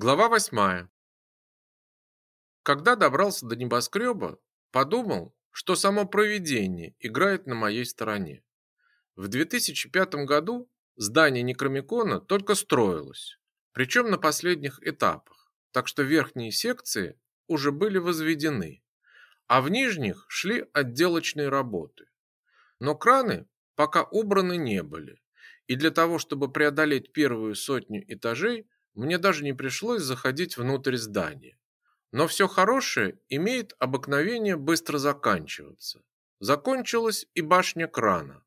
Глава восьмая. Когда добрался до небоскреба, подумал, что само провидение играет на моей стороне. В 2005 году здание Некромикона только строилось, причем на последних этапах, так что верхние секции уже были возведены, а в нижних шли отделочные работы. Но краны пока убраны не были, и для того, чтобы преодолеть первую сотню этажей, мне даже не пришлось заходить внутрь здания. Но все хорошее имеет обыкновение быстро заканчиваться. Закончилась и башня крана.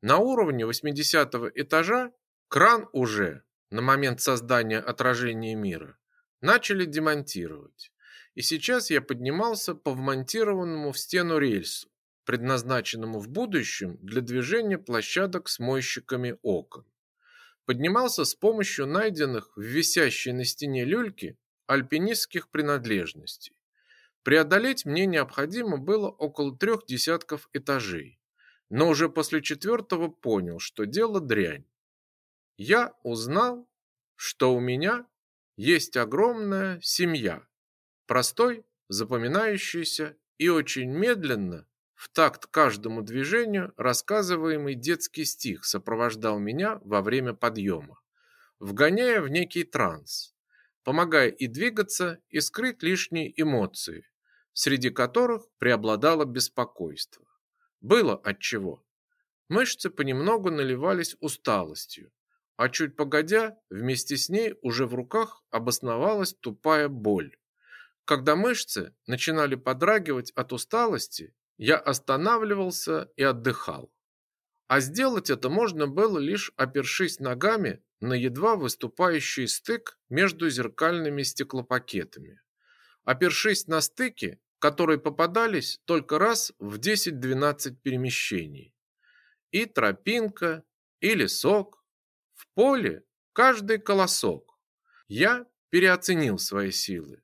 На уровне 80 этажа кран уже, на момент создания отражения мира, начали демонтировать. И сейчас я поднимался по вмонтированному в стену рельсу, предназначенному в будущем для движения площадок с мойщиками окон поднимался с помощью найденных в висящей на стене люльки альпинистских принадлежностей. Преодолеть мне необходимо было около трех десятков этажей, но уже после четвертого понял, что дело дрянь. Я узнал, что у меня есть огромная семья, простой, запоминающийся и очень медленно в такт каждому движению рассказываемый детский стих сопровождал меня во время подъема, вгоняя в некий транс, помогая и двигаться, и скрыть лишние эмоции, среди которых преобладало беспокойство. Было от чего. Мышцы понемногу наливались усталостью, а чуть погодя, вместе с ней уже в руках обосновалась тупая боль. Когда мышцы начинали подрагивать от усталости, я останавливался и отдыхал. А сделать это можно было лишь опершись ногами на едва выступающий стык между зеркальными стеклопакетами. Опершись на стыки, которые попадались только раз в 10-12 перемещений. И тропинка, и лесок. В поле каждый колосок. Я переоценил свои силы.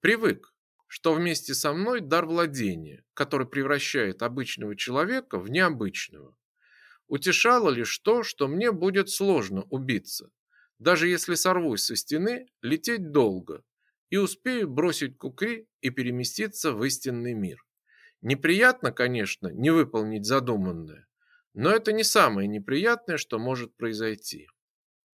Привык, что вместе со мной дар владения, который превращает обычного человека в необычного. Утешало лишь то, что мне будет сложно убиться, даже если сорвусь со стены, лететь долго и успею бросить кукри и переместиться в истинный мир. Неприятно, конечно, не выполнить задуманное, но это не самое неприятное, что может произойти.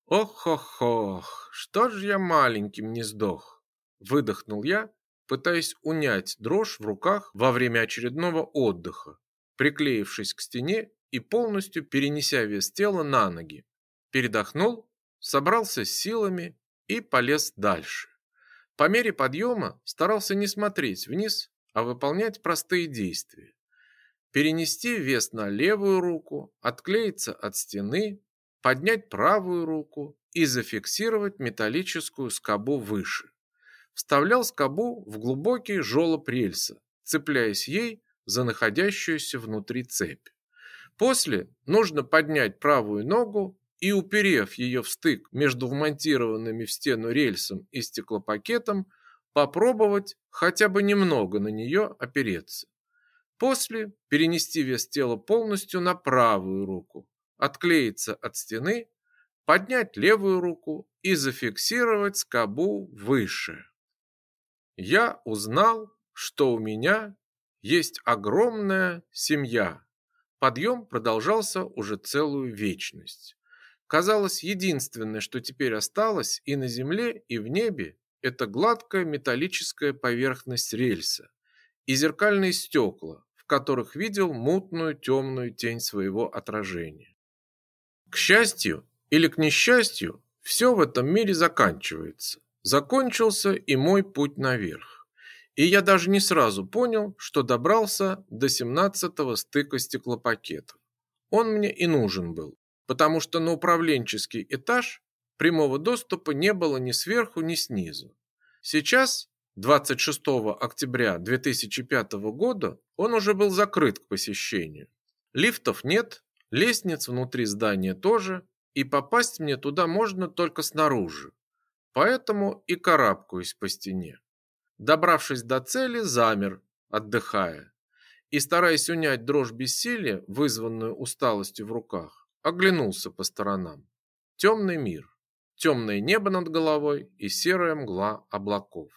Ох-ох-ох, что ж я маленьким не сдох, выдохнул я пытаясь унять дрожь в руках во время очередного отдыха, приклеившись к стене и полностью перенеся вес тела на ноги. Передохнул, собрался с силами и полез дальше. По мере подъема старался не смотреть вниз, а выполнять простые действия. Перенести вес на левую руку, отклеиться от стены, поднять правую руку и зафиксировать металлическую скобу выше вставлял скобу в глубокий желоб рельса, цепляясь ей за находящуюся внутри цепь. После нужно поднять правую ногу и, уперев ее в стык между вмонтированными в стену рельсом и стеклопакетом, попробовать хотя бы немного на нее опереться. После перенести вес тела полностью на правую руку, отклеиться от стены, поднять левую руку и зафиксировать скобу выше я узнал, что у меня есть огромная семья. Подъем продолжался уже целую вечность. Казалось, единственное, что теперь осталось и на земле, и в небе, это гладкая металлическая поверхность рельса и зеркальные стекла, в которых видел мутную темную тень своего отражения. К счастью или к несчастью, все в этом мире заканчивается. Закончился и мой путь наверх. И я даже не сразу понял, что добрался до 17-го стыка стеклопакетов. Он мне и нужен был, потому что на управленческий этаж прямого доступа не было ни сверху, ни снизу. Сейчас, 26 октября 2005 года, он уже был закрыт к посещению. Лифтов нет, лестниц внутри здания тоже, и попасть мне туда можно только снаружи. Поэтому и карабкаюсь по стене. Добравшись до цели, замер, отдыхая. И, стараясь унять дрожь бессилия, вызванную усталостью в руках, оглянулся по сторонам. Темный мир. темное небо над головой и серая мгла облаков.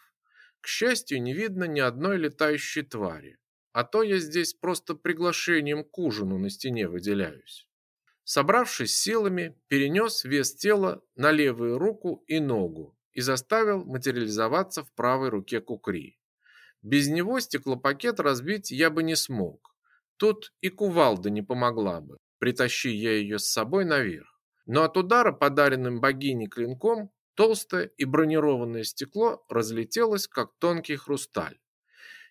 К счастью, не видно ни одной летающей твари, а то я здесь просто приглашением к ужину на стене выделяюсь. Собравшись силами, перенес вес тела на левую руку и ногу и заставил материализоваться в правой руке кукри. Без него стеклопакет разбить я бы не смог. Тут и кувалда не помогла бы, притащи я ее с собой наверх. Но от удара, подаренным богиней клинком, толстое и бронированное стекло разлетелось, как тонкий хрусталь.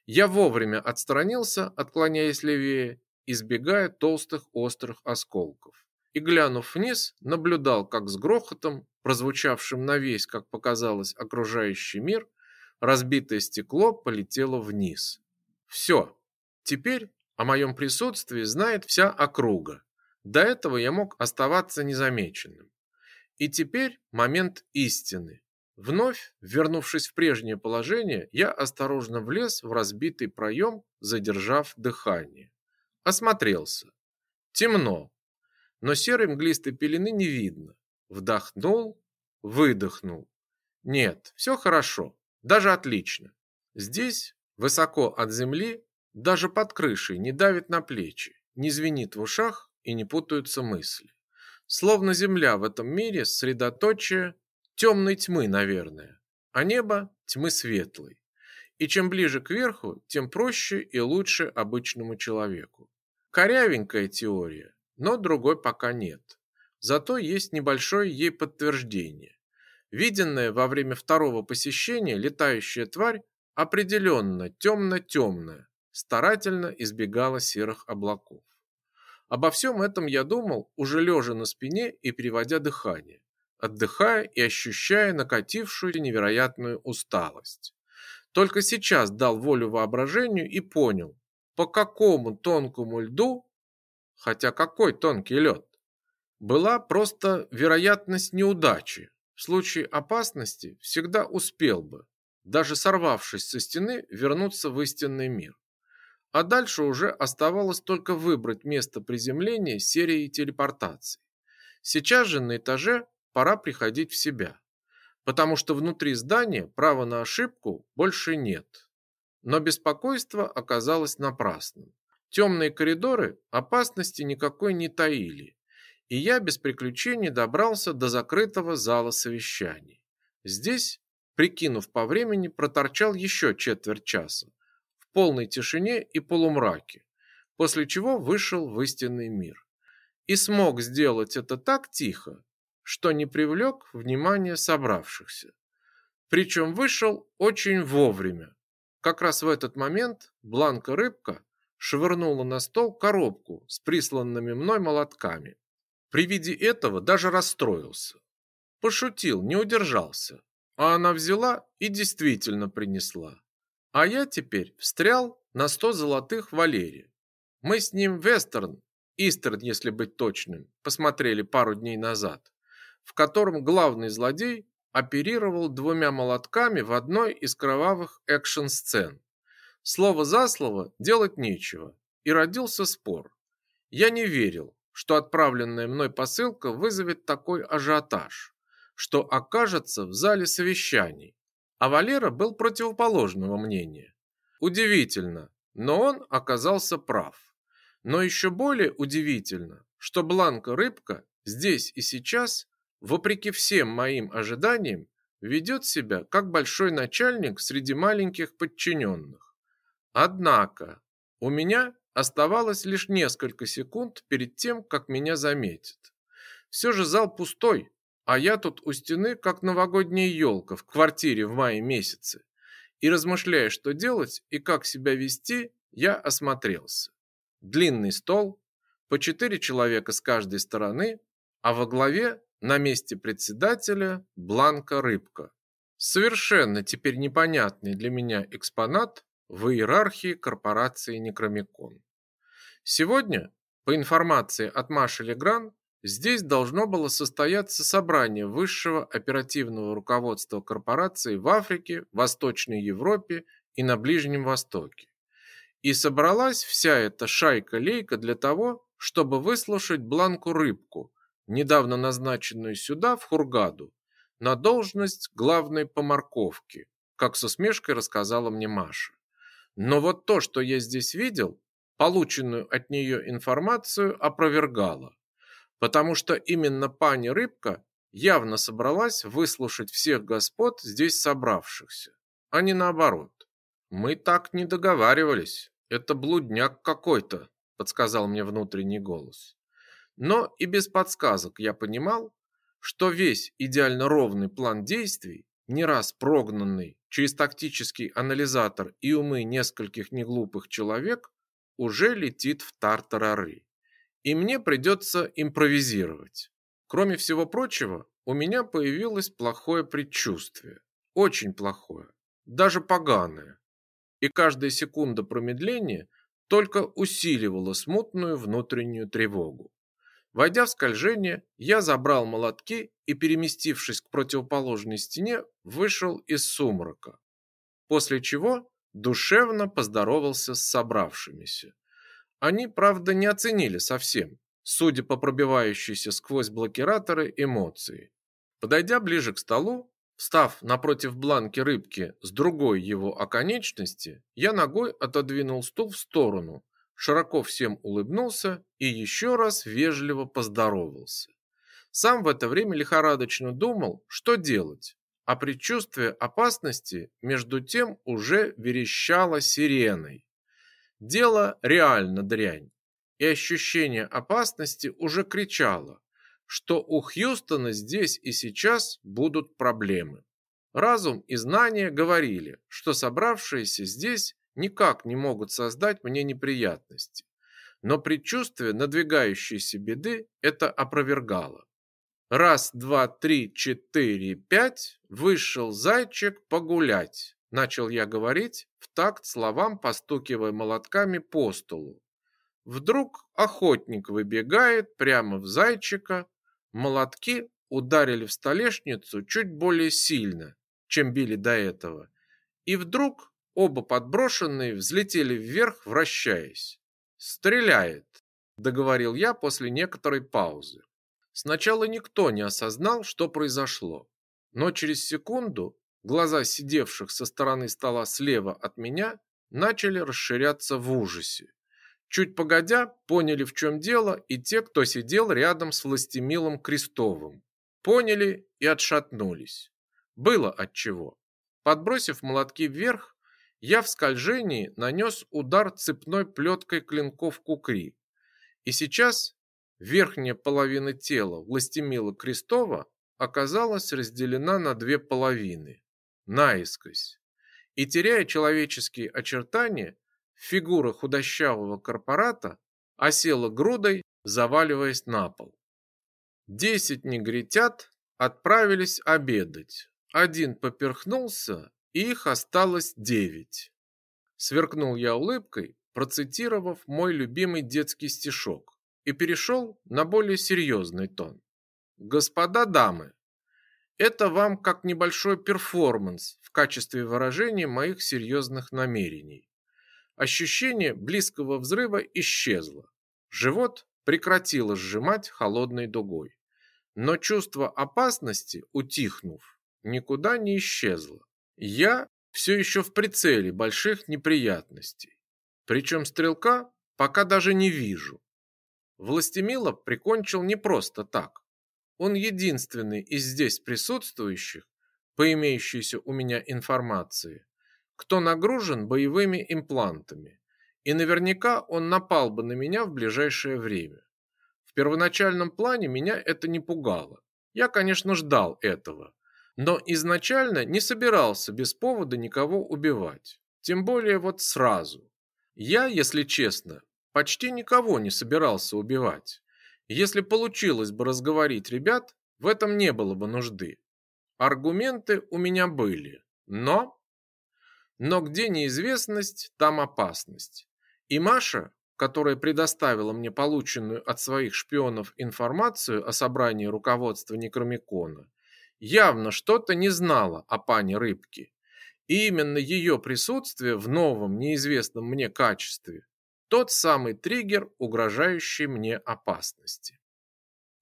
Я вовремя отстранился, отклоняясь левее, избегая толстых острых осколков. И, глянув вниз, наблюдал, как с грохотом, прозвучавшим на весь, как показалось, окружающий мир, разбитое стекло полетело вниз. Все. Теперь о моем присутствии знает вся округа. До этого я мог оставаться незамеченным. И теперь момент истины. Вновь, вернувшись в прежнее положение, я осторожно влез в разбитый проем, задержав дыхание. Осмотрелся. Темно, но серой мглистой пелены не видно. Вдохнул, выдохнул. Нет, все хорошо, даже отлично. Здесь, высоко от земли, даже под крышей не давит на плечи, не звенит в ушах и не путаются мысли. Словно земля в этом мире средоточие темной тьмы, наверное, а небо тьмы светлой. И чем ближе к верху, тем проще и лучше обычному человеку. Корявенькая теория, но другой пока нет. Зато есть небольшое ей подтверждение. Виденная во время второго посещения летающая тварь определенно темно-темная, старательно избегала серых облаков. Обо всем этом я думал, уже лежа на спине и переводя дыхание отдыхая и ощущая накатившую невероятную усталость. Только сейчас дал волю воображению и понял, по какому тонкому льду, хотя какой тонкий лед, была просто вероятность неудачи. В случае опасности всегда успел бы, даже сорвавшись со стены, вернуться в истинный мир. А дальше уже оставалось только выбрать место приземления серии телепортаций. Сейчас же на этаже пора приходить в себя, потому что внутри здания права на ошибку больше нет. Но беспокойство оказалось напрасным. Темные коридоры опасности никакой не таили, и я без приключений добрался до закрытого зала совещаний. Здесь, прикинув по времени, проторчал еще четверть часа в полной тишине и полумраке, после чего вышел в истинный мир. И смог сделать это так тихо, что не привлек внимание собравшихся. Причем вышел очень вовремя. Как раз в этот момент Бланка-рыбка швырнула на стол коробку с присланными мной молотками. При виде этого даже расстроился. Пошутил, не удержался. А она взяла и действительно принесла. А я теперь встрял на сто золотых Валере. Мы с ним вестерн, истерн, если быть точным, посмотрели пару дней назад в котором главный злодей оперировал двумя молотками в одной из кровавых экшн-сцен. Слово за слово делать нечего, и родился спор. Я не верил, что отправленная мной посылка вызовет такой ажиотаж, что окажется в зале совещаний, а Валера был противоположного мнения. Удивительно, но он оказался прав. Но еще более удивительно, что Бланка-рыбка здесь и сейчас вопреки всем моим ожиданиям, ведет себя как большой начальник среди маленьких подчиненных. Однако у меня оставалось лишь несколько секунд перед тем, как меня заметят. Все же зал пустой, а я тут у стены, как новогодняя елка в квартире в мае месяце. И размышляя, что делать и как себя вести, я осмотрелся. Длинный стол, по четыре человека с каждой стороны, а во главе на месте председателя Бланка Рыбка. Совершенно теперь непонятный для меня экспонат в иерархии корпорации Некромикон. Сегодня, по информации от Маши Легран, здесь должно было состояться собрание высшего оперативного руководства корпорации в Африке, Восточной Европе и на Ближнем Востоке. И собралась вся эта шайка-лейка для того, чтобы выслушать Бланку Рыбку, недавно назначенную сюда, в Хургаду, на должность главной по морковке, как с усмешкой рассказала мне Маша. Но вот то, что я здесь видел, полученную от нее информацию опровергало, потому что именно пани Рыбка явно собралась выслушать всех господ здесь собравшихся, а не наоборот. Мы так не договаривались. Это блудняк какой-то, подсказал мне внутренний голос. Но и без подсказок я понимал, что весь идеально ровный план действий, не раз прогнанный через тактический анализатор и умы нескольких неглупых человек, уже летит в тартарары. И мне придется импровизировать. Кроме всего прочего, у меня появилось плохое предчувствие. Очень плохое. Даже поганое. И каждая секунда промедления только усиливала смутную внутреннюю тревогу. Войдя в скольжение, я забрал молотки и, переместившись к противоположной стене, вышел из сумрака. После чего душевно поздоровался с собравшимися. Они, правда, не оценили совсем, судя по пробивающейся сквозь блокираторы эмоции. Подойдя ближе к столу, встав напротив бланки рыбки с другой его оконечности, я ногой отодвинул стул в сторону, широко всем улыбнулся и еще раз вежливо поздоровался. Сам в это время лихорадочно думал, что делать, а предчувствие опасности между тем уже верещало сиреной. Дело реально дрянь, и ощущение опасности уже кричало, что у Хьюстона здесь и сейчас будут проблемы. Разум и знания говорили, что собравшиеся здесь никак не могут создать мне неприятности. Но предчувствие надвигающейся беды это опровергало. Раз, два, три, четыре, пять, вышел зайчик погулять, начал я говорить в такт словам, постукивая молотками по столу. Вдруг охотник выбегает прямо в зайчика, молотки ударили в столешницу чуть более сильно, чем били до этого. И вдруг Оба подброшенные взлетели вверх, вращаясь. «Стреляет», – договорил я после некоторой паузы. Сначала никто не осознал, что произошло. Но через секунду глаза сидевших со стороны стола слева от меня начали расширяться в ужасе. Чуть погодя, поняли, в чем дело, и те, кто сидел рядом с Властемилом Крестовым. Поняли и отшатнулись. Было от чего. Подбросив молотки вверх, я в скольжении нанес удар цепной плеткой клинков кукри. И сейчас верхняя половина тела Властемила Крестова оказалась разделена на две половины, наискось. И теряя человеческие очертания, фигура худощавого корпората осела грудой, заваливаясь на пол. Десять негритят отправились обедать. Один поперхнулся их осталось девять. Сверкнул я улыбкой, процитировав мой любимый детский стишок, и перешел на более серьезный тон. Господа дамы, это вам как небольшой перформанс в качестве выражения моих серьезных намерений. Ощущение близкого взрыва исчезло. Живот прекратило сжимать холодной дугой. Но чувство опасности, утихнув, никуда не исчезло. Я все еще в прицеле больших неприятностей. Причем стрелка пока даже не вижу. Властемила прикончил не просто так. Он единственный из здесь присутствующих, по имеющейся у меня информации, кто нагружен боевыми имплантами. И наверняка он напал бы на меня в ближайшее время. В первоначальном плане меня это не пугало. Я, конечно, ждал этого но изначально не собирался без повода никого убивать. Тем более вот сразу. Я, если честно, почти никого не собирался убивать. Если получилось бы разговорить ребят, в этом не было бы нужды. Аргументы у меня были, но... Но где неизвестность, там опасность. И Маша, которая предоставила мне полученную от своих шпионов информацию о собрании руководства Некромикона, явно что-то не знала о пане Рыбке. И именно ее присутствие в новом, неизвестном мне качестве – тот самый триггер, угрожающий мне опасности.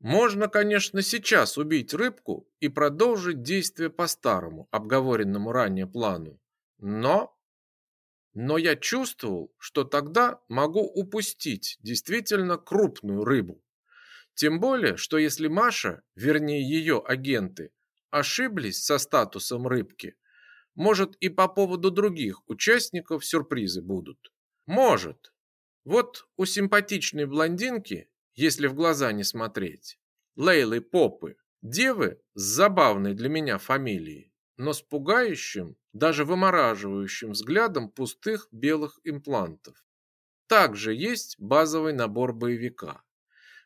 Можно, конечно, сейчас убить рыбку и продолжить действие по старому, обговоренному ранее плану. Но но я чувствовал, что тогда могу упустить действительно крупную рыбу. Тем более, что если Маша, вернее ее агенты, ошиблись со статусом рыбки, может и по поводу других участников сюрпризы будут. Может. Вот у симпатичной блондинки, если в глаза не смотреть, Лейлы Попы, девы с забавной для меня фамилией, но с пугающим, даже вымораживающим взглядом пустых белых имплантов. Также есть базовый набор боевика.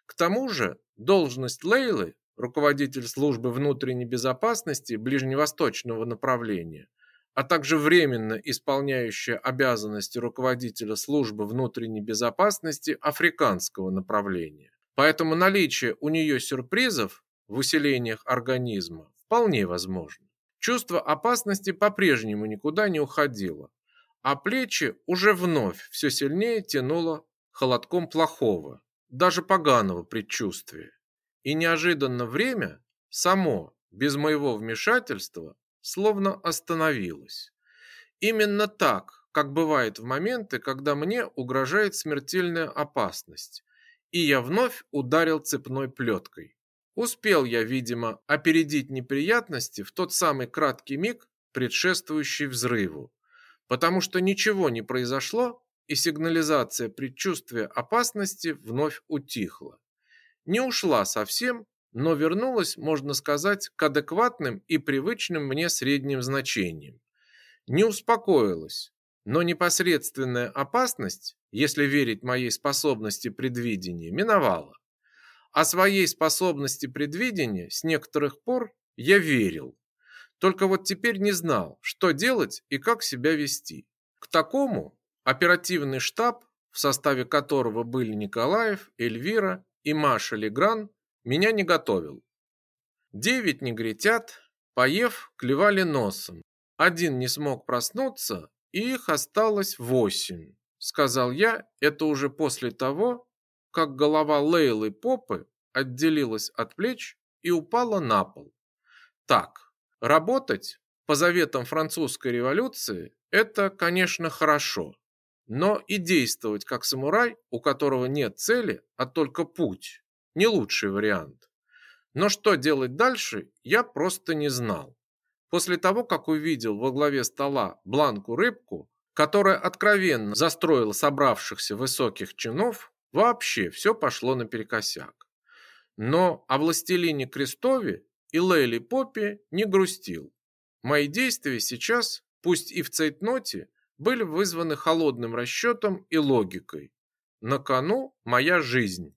К тому же должность Лейлы, руководитель службы внутренней безопасности ближневосточного направления, а также временно исполняющая обязанности руководителя службы внутренней безопасности африканского направления. Поэтому наличие у нее сюрпризов в усилениях организма вполне возможно. Чувство опасности по-прежнему никуда не уходило, а плечи уже вновь все сильнее тянуло холодком плохого, даже поганого предчувствия. И неожиданно время само, без моего вмешательства, словно остановилось. Именно так, как бывает в моменты, когда мне угрожает смертельная опасность, и я вновь ударил цепной плеткой. Успел я, видимо, опередить неприятности в тот самый краткий миг, предшествующий взрыву, потому что ничего не произошло, и сигнализация предчувствия опасности вновь утихла. Не ушла совсем, но вернулась, можно сказать, к адекватным и привычным мне средним значениям. Не успокоилась, но непосредственная опасность, если верить моей способности предвидения, миновала. О своей способности предвидения с некоторых пор я верил. Только вот теперь не знал, что делать и как себя вести. К такому оперативный штаб, в составе которого были Николаев, Эльвира и Маша Легран, меня не готовил. Девять негритят, поев, клевали носом. Один не смог проснуться, и их осталось восемь. Сказал я это уже после того, как голова Лейлы Попы отделилась от плеч и упала на пол. Так, работать по заветам французской революции – это, конечно, хорошо. Но и действовать как самурай, у которого нет цели, а только путь – не лучший вариант. Но что делать дальше, я просто не знал. После того, как увидел во главе стола бланку-рыбку, которая откровенно застроила собравшихся высоких чинов, Вообще все пошло наперекосяк. Но о властелине Крестове и Лейли Поппи не грустил. Мои действия сейчас, пусть и в цейтноте, были вызваны холодным расчетом и логикой. На кону моя жизнь,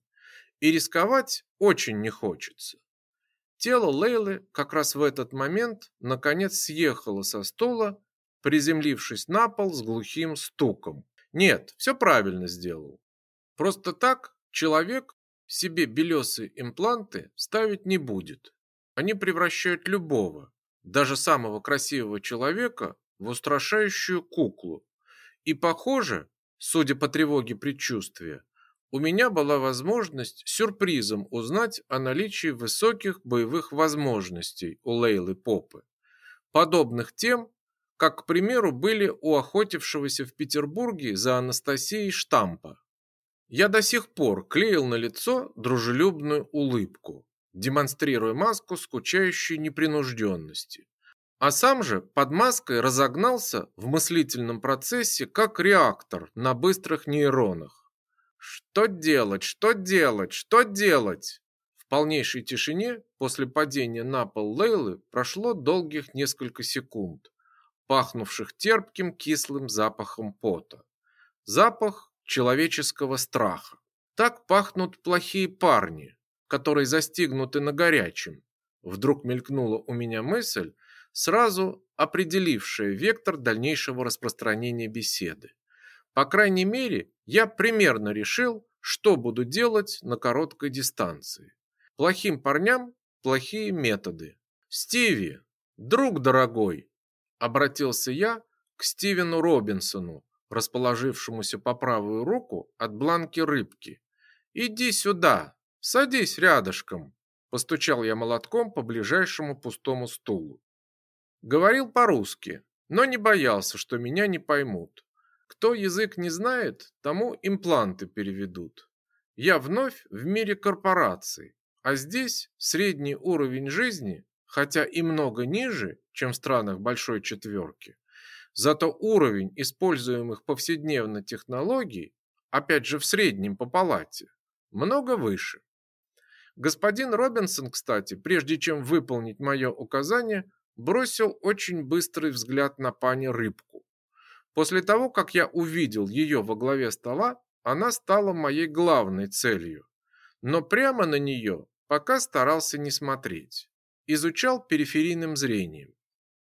и рисковать очень не хочется. Тело Лейлы как раз в этот момент наконец съехало со стула, приземлившись на пол с глухим стуком. Нет, все правильно сделал. Просто так человек себе белесые импланты ставить не будет. Они превращают любого, даже самого красивого человека, в устрашающую куклу. И похоже, судя по тревоге предчувствия, у меня была возможность сюрпризом узнать о наличии высоких боевых возможностей у Лейлы Попы, подобных тем, как, к примеру, были у охотившегося в Петербурге за Анастасией Штампа. Я до сих пор клеил на лицо дружелюбную улыбку, демонстрируя маску скучающей непринужденности. А сам же под маской разогнался в мыслительном процессе как реактор на быстрых нейронах. Что делать? Что делать? Что делать? В полнейшей тишине после падения на пол Лейлы прошло долгих несколько секунд, пахнувших терпким кислым запахом пота. Запах, человеческого страха. Так пахнут плохие парни, которые застигнуты на горячем. Вдруг мелькнула у меня мысль, сразу определившая вектор дальнейшего распространения беседы. По крайней мере, я примерно решил, что буду делать на короткой дистанции. Плохим парням плохие методы. Стиви, друг дорогой, обратился я к Стивену Робинсону, расположившемуся по правую руку от бланки рыбки. «Иди сюда, садись рядышком». Постучал я молотком по ближайшему пустому стулу. Говорил по-русски, но не боялся, что меня не поймут. Кто язык не знает, тому импланты переведут. Я вновь в мире корпораций, а здесь средний уровень жизни, хотя и много ниже, чем в странах Большой Четверки, зато уровень используемых повседневно технологий, опять же в среднем по палате, много выше. Господин Робинсон, кстати, прежде чем выполнить мое указание, бросил очень быстрый взгляд на пани Рыбку. После того, как я увидел ее во главе стола, она стала моей главной целью. Но прямо на нее пока старался не смотреть. Изучал периферийным зрением.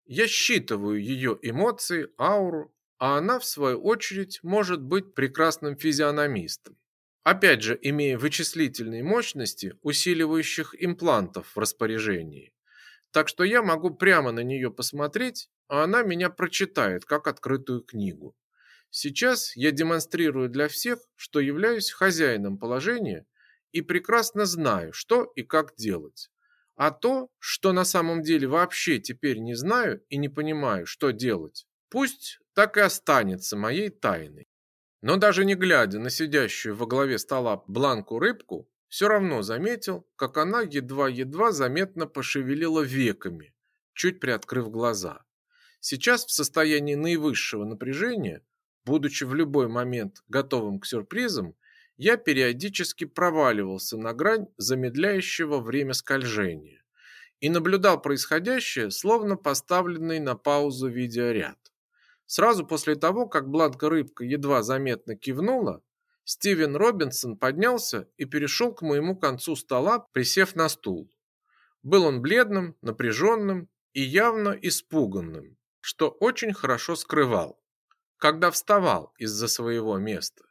Я считываю ее эмоции, ауру, а она, в свою очередь, может быть прекрасным физиономистом. Опять же, имея вычислительные мощности, усиливающих имплантов в распоряжении. Так что я могу прямо на нее посмотреть, а она меня прочитает, как открытую книгу. Сейчас я демонстрирую для всех, что являюсь хозяином положения и прекрасно знаю, что и как делать. А то, что на самом деле вообще теперь не знаю и не понимаю, что делать, пусть так и останется моей тайной. Но даже не глядя на сидящую во главе стола бланку рыбку, все равно заметил, как она едва-едва заметно пошевелила веками, чуть приоткрыв глаза. Сейчас в состоянии наивысшего напряжения, будучи в любой момент готовым к сюрпризам, я периодически проваливался на грань замедляющего время скольжения и наблюдал происходящее, словно поставленный на паузу видеоряд. Сразу после того, как Бланка-рыбка едва заметно кивнула, Стивен Робинсон поднялся и перешел к моему концу стола, присев на стул. Был он бледным, напряженным и явно испуганным, что очень хорошо скрывал, когда вставал из-за своего места.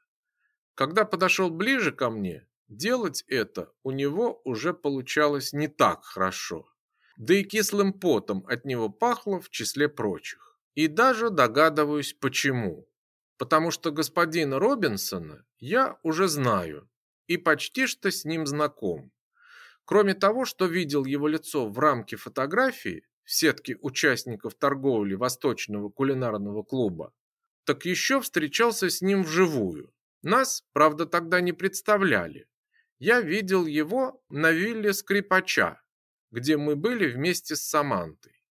Когда подошел ближе ко мне, делать это у него уже получалось не так хорошо. Да и кислым потом от него пахло в числе прочих. И даже догадываюсь почему. Потому что господина Робинсона я уже знаю и почти что с ним знаком. Кроме того, что видел его лицо в рамке фотографии в сетке участников торговли Восточного кулинарного клуба, так еще встречался с ним вживую. Нас, правда, тогда не представляли. Я видел его на вилле скрипача, где мы были вместе с Самантой.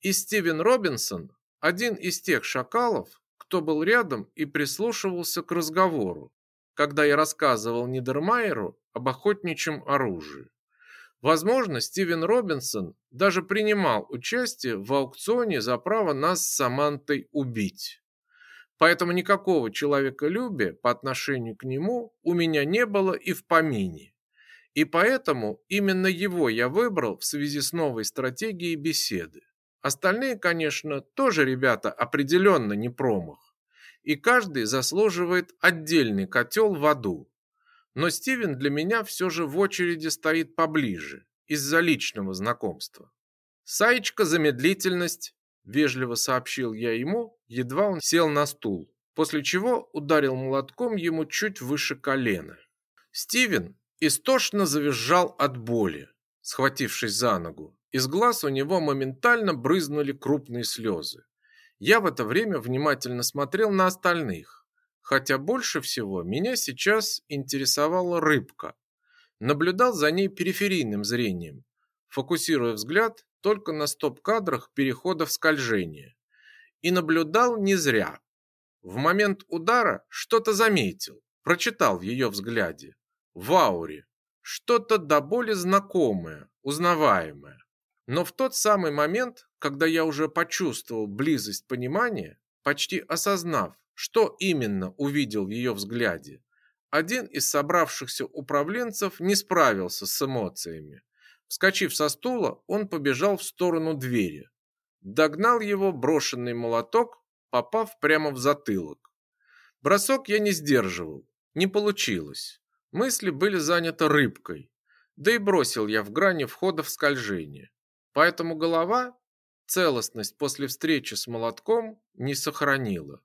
И Стивен Робинсон один из тех шакалов, кто был рядом и прислушивался к разговору, когда я рассказывал Нидермайеру об охотничьем оружии. Возможно, Стивен Робинсон даже принимал участие в аукционе за право нас с Самантой убить. Поэтому никакого человеколюбия по отношению к нему у меня не было и в помине. И поэтому именно его я выбрал в связи с новой стратегией беседы. Остальные, конечно, тоже ребята определенно не промах. И каждый заслуживает отдельный котел в аду. Но Стивен для меня все же в очереди стоит поближе, из-за личного знакомства. «Саечка, замедлительность», – вежливо сообщил я ему, едва он сел на стул, после чего ударил молотком ему чуть выше колена. Стивен истошно завизжал от боли, схватившись за ногу, из глаз у него моментально брызнули крупные слезы. Я в это время внимательно смотрел на остальных, хотя больше всего меня сейчас интересовала рыбка. Наблюдал за ней периферийным зрением, фокусируя взгляд только на стоп-кадрах переходов скольжения. И наблюдал не зря. В момент удара что-то заметил, прочитал в ее взгляде. В ауре. Что-то до боли знакомое, узнаваемое. Но в тот самый момент, когда я уже почувствовал близость понимания, почти осознав, что именно увидел в ее взгляде, один из собравшихся управленцев не справился с эмоциями. Вскочив со стула, он побежал в сторону двери. Догнал его брошенный молоток, попав прямо в затылок. Бросок я не сдерживал, не получилось. Мысли были заняты рыбкой, да и бросил я в грани входа в скольжение. Поэтому голова целостность после встречи с молотком не сохранила.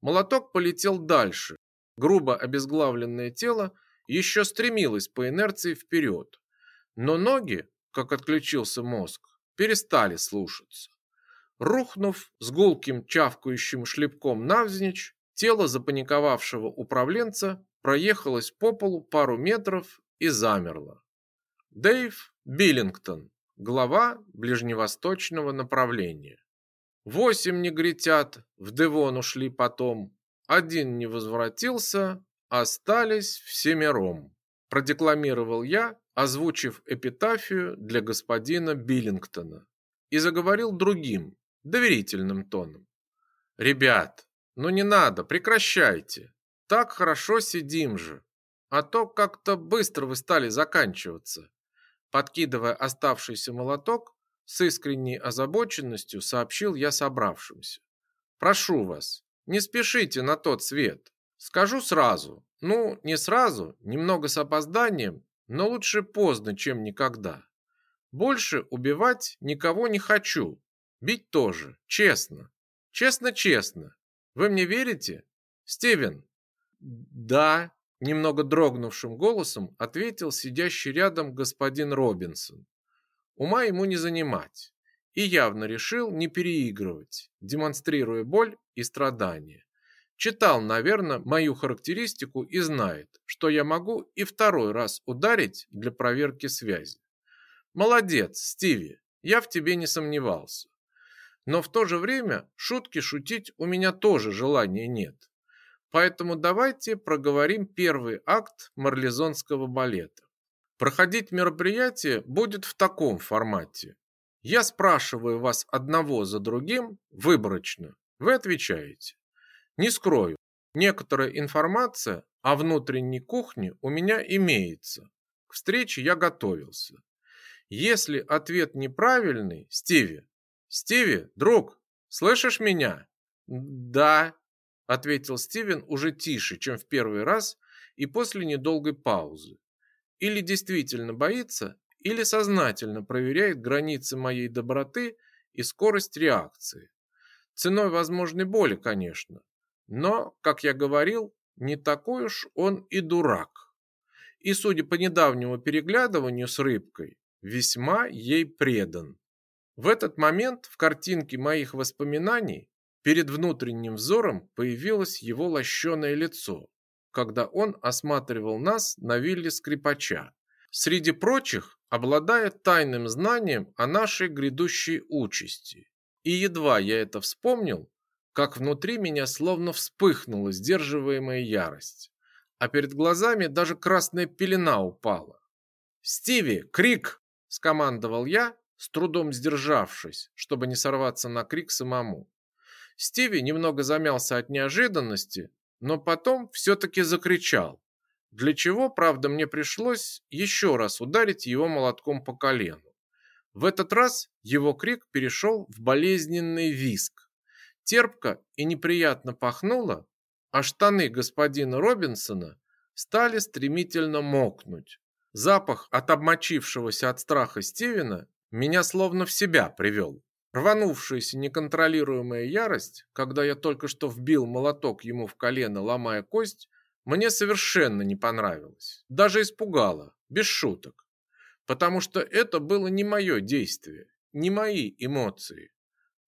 Молоток полетел дальше. Грубо обезглавленное тело еще стремилось по инерции вперед. Но ноги, как отключился мозг, перестали слушаться. Рухнув с гулким чавкающим шлепком навзничь, тело запаниковавшего управленца проехалось по полу пару метров и замерло. Дэйв Биллингтон, глава ближневосточного направления. Восемь негритят в Девон ушли потом, один не возвратился, остались всемиром. Продекламировал я, озвучив эпитафию для господина Биллингтона и заговорил другим, доверительным тоном. «Ребят, ну не надо, прекращайте. Так хорошо сидим же. А то как-то быстро вы стали заканчиваться». Подкидывая оставшийся молоток, с искренней озабоченностью сообщил я собравшимся. «Прошу вас, не спешите на тот свет. Скажу сразу. Ну, не сразу, немного с опозданием, но лучше поздно, чем никогда. Больше убивать никого не хочу. Бить тоже, честно. Честно-честно. Вы мне верите? Стивен? Да, немного дрогнувшим голосом ответил сидящий рядом господин Робинсон. Ума ему не занимать. И явно решил не переигрывать, демонстрируя боль и страдания. Читал, наверное, мою характеристику и знает, что я могу и второй раз ударить для проверки связи. Молодец, Стиви, я в тебе не сомневался. Но в то же время шутки шутить у меня тоже желания нет. Поэтому давайте проговорим первый акт марлезонского балета. Проходить мероприятие будет в таком формате. Я спрашиваю вас одного за другим выборочно. Вы отвечаете. Не скрою, некоторая информация о внутренней кухне у меня имеется. К встрече я готовился. Если ответ неправильный, Стиви. Стиви, друг, слышишь меня? Да, ответил Стивен уже тише, чем в первый раз и после недолгой паузы. Или действительно боится, или сознательно проверяет границы моей доброты и скорость реакции. Ценой возможной боли, конечно. Но, как я говорил, не такой уж он и дурак. И, судя по недавнему переглядыванию с рыбкой, весьма ей предан. В этот момент в картинке моих воспоминаний перед внутренним взором появилось его лощеное лицо, когда он осматривал нас на вилле скрипача. Среди прочих, обладая тайным знанием о нашей грядущей участи. И едва я это вспомнил, как внутри меня словно вспыхнула сдерживаемая ярость, а перед глазами даже красная пелена упала. «Стиви, крик!» – скомандовал я, с трудом сдержавшись, чтобы не сорваться на крик самому. Стиви немного замялся от неожиданности, но потом все-таки закричал, для чего, правда, мне пришлось еще раз ударить его молотком по колену. В этот раз его крик перешел в болезненный визг. Терпко и неприятно пахнуло, а штаны господина Робинсона стали стремительно мокнуть. Запах от обмочившегося от страха Стивена меня словно в себя привел. Рванувшаяся неконтролируемая ярость, когда я только что вбил молоток ему в колено, ломая кость, мне совершенно не понравилась. Даже испугала, без шуток. Потому что это было не мое действие, не мои эмоции.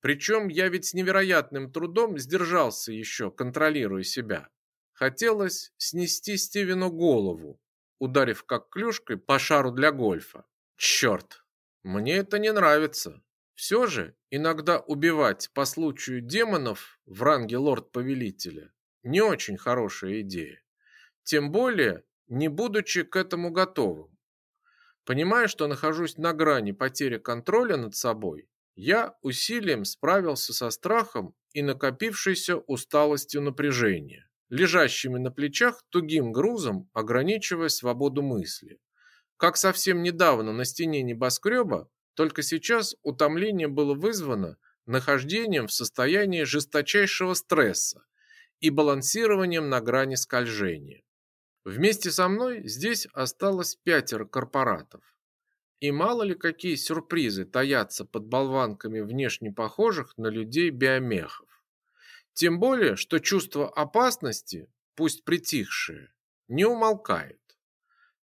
Причем я ведь с невероятным трудом сдержался еще, контролируя себя. Хотелось снести Стивену голову, ударив как клюшкой по шару для гольфа. Черт, мне это не нравится. Все же иногда убивать по случаю демонов в ранге лорд-повелителя не очень хорошая идея. Тем более, не будучи к этому готовым. Понимая, что нахожусь на грани потери контроля над собой, я усилием справился со страхом и накопившейся усталостью напряжения, лежащими на плечах тугим грузом, ограничивая свободу мысли. Как совсем недавно на стене небоскреба только сейчас утомление было вызвано нахождением в состоянии жесточайшего стресса и балансированием на грани скольжения. Вместе со мной здесь осталось пятеро корпоратов. И мало ли какие сюрпризы таятся под болванками внешне похожих на людей биомехов. Тем более, что чувство опасности, пусть притихшее, не умолкает.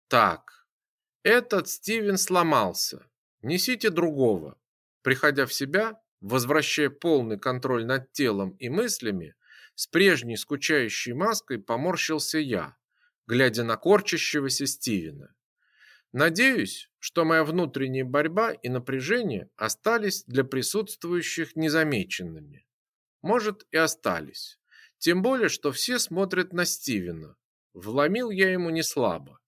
Так, Этот Стивен сломался. Несите другого. Приходя в себя, возвращая полный контроль над телом и мыслями, с прежней скучающей маской поморщился я, глядя на корчащегося Стивена. Надеюсь, что моя внутренняя борьба и напряжение остались для присутствующих незамеченными. Может, и остались. Тем более, что все смотрят на Стивена. Вломил я ему не слабо.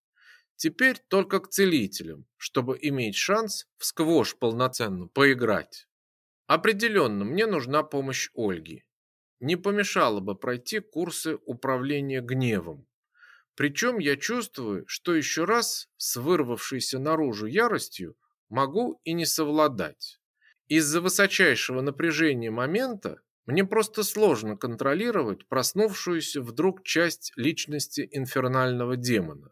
Теперь только к целителям, чтобы иметь шанс в сквош полноценно поиграть. Определенно, мне нужна помощь Ольги. Не помешало бы пройти курсы управления гневом. Причем я чувствую, что еще раз с вырвавшейся наружу яростью могу и не совладать. Из-за высочайшего напряжения момента мне просто сложно контролировать проснувшуюся вдруг часть личности инфернального демона.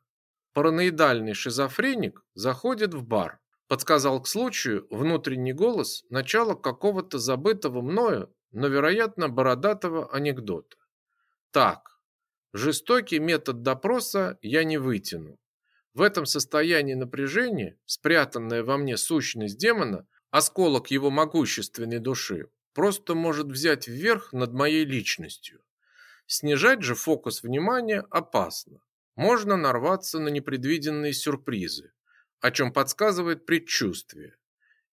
Параноидальный шизофреник заходит в бар. Подсказал к случаю внутренний голос начала какого-то забытого мною, но, вероятно, бородатого анекдота. Так, жестокий метод допроса я не вытяну. В этом состоянии напряжения спрятанная во мне сущность демона, осколок его могущественной души, просто может взять вверх над моей личностью. Снижать же фокус внимания опасно можно нарваться на непредвиденные сюрпризы, о чем подсказывает предчувствие.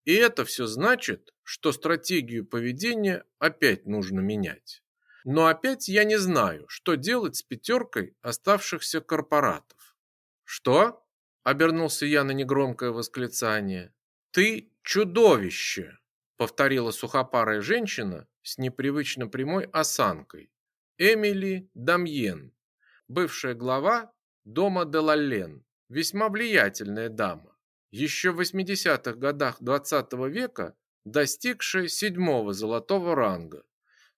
И это все значит, что стратегию поведения опять нужно менять. Но опять я не знаю, что делать с пятеркой оставшихся корпоратов. «Что?» – обернулся я на негромкое восклицание. «Ты чудовище!» – повторила сухопарая женщина с непривычно прямой осанкой. Эмили Дамьен, бывшая глава дома Делаллен, весьма влиятельная дама, еще в 80-х годах 20 -го века достигшая седьмого золотого ранга.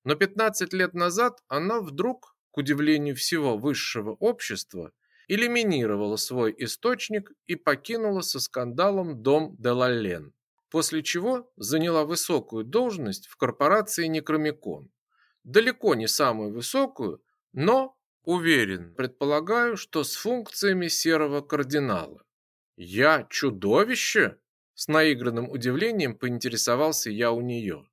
Но 15 лет назад она вдруг, к удивлению всего высшего общества, элиминировала свой источник и покинула со скандалом дом Делаллен, после чего заняла высокую должность в корпорации Некромикон. Далеко не самую высокую, но Уверен, предполагаю, что с функциями серого кардинала. Я чудовище? С наигранным удивлением поинтересовался я у нее.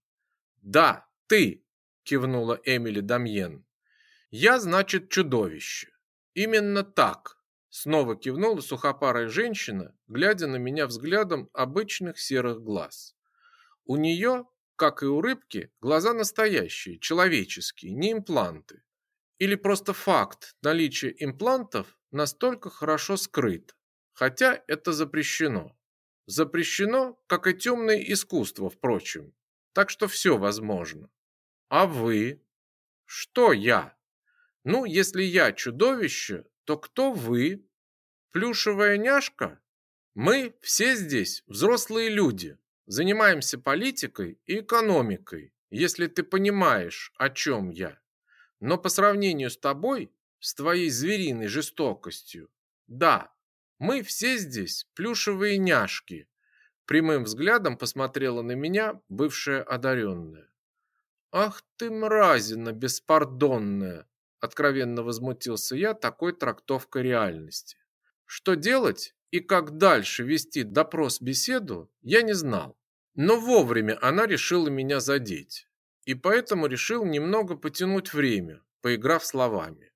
Да, ты, кивнула Эмили Дамьен. Я, значит, чудовище. Именно так. Снова кивнула сухопарая женщина, глядя на меня взглядом обычных серых глаз. У нее, как и у рыбки, глаза настоящие, человеческие, не импланты или просто факт наличия имплантов настолько хорошо скрыт, хотя это запрещено. Запрещено, как и темное искусство, впрочем. Так что все возможно. А вы? Что я? Ну, если я чудовище, то кто вы? Плюшевая няшка? Мы все здесь взрослые люди, занимаемся политикой и экономикой, если ты понимаешь, о чем я. Но по сравнению с тобой, с твоей звериной жестокостью, да, мы все здесь плюшевые няшки. Прямым взглядом посмотрела на меня бывшая одаренная. Ах ты мразина беспардонная, откровенно возмутился я такой трактовкой реальности. Что делать и как дальше вести допрос-беседу, я не знал. Но вовремя она решила меня задеть и поэтому решил немного потянуть время, поиграв словами.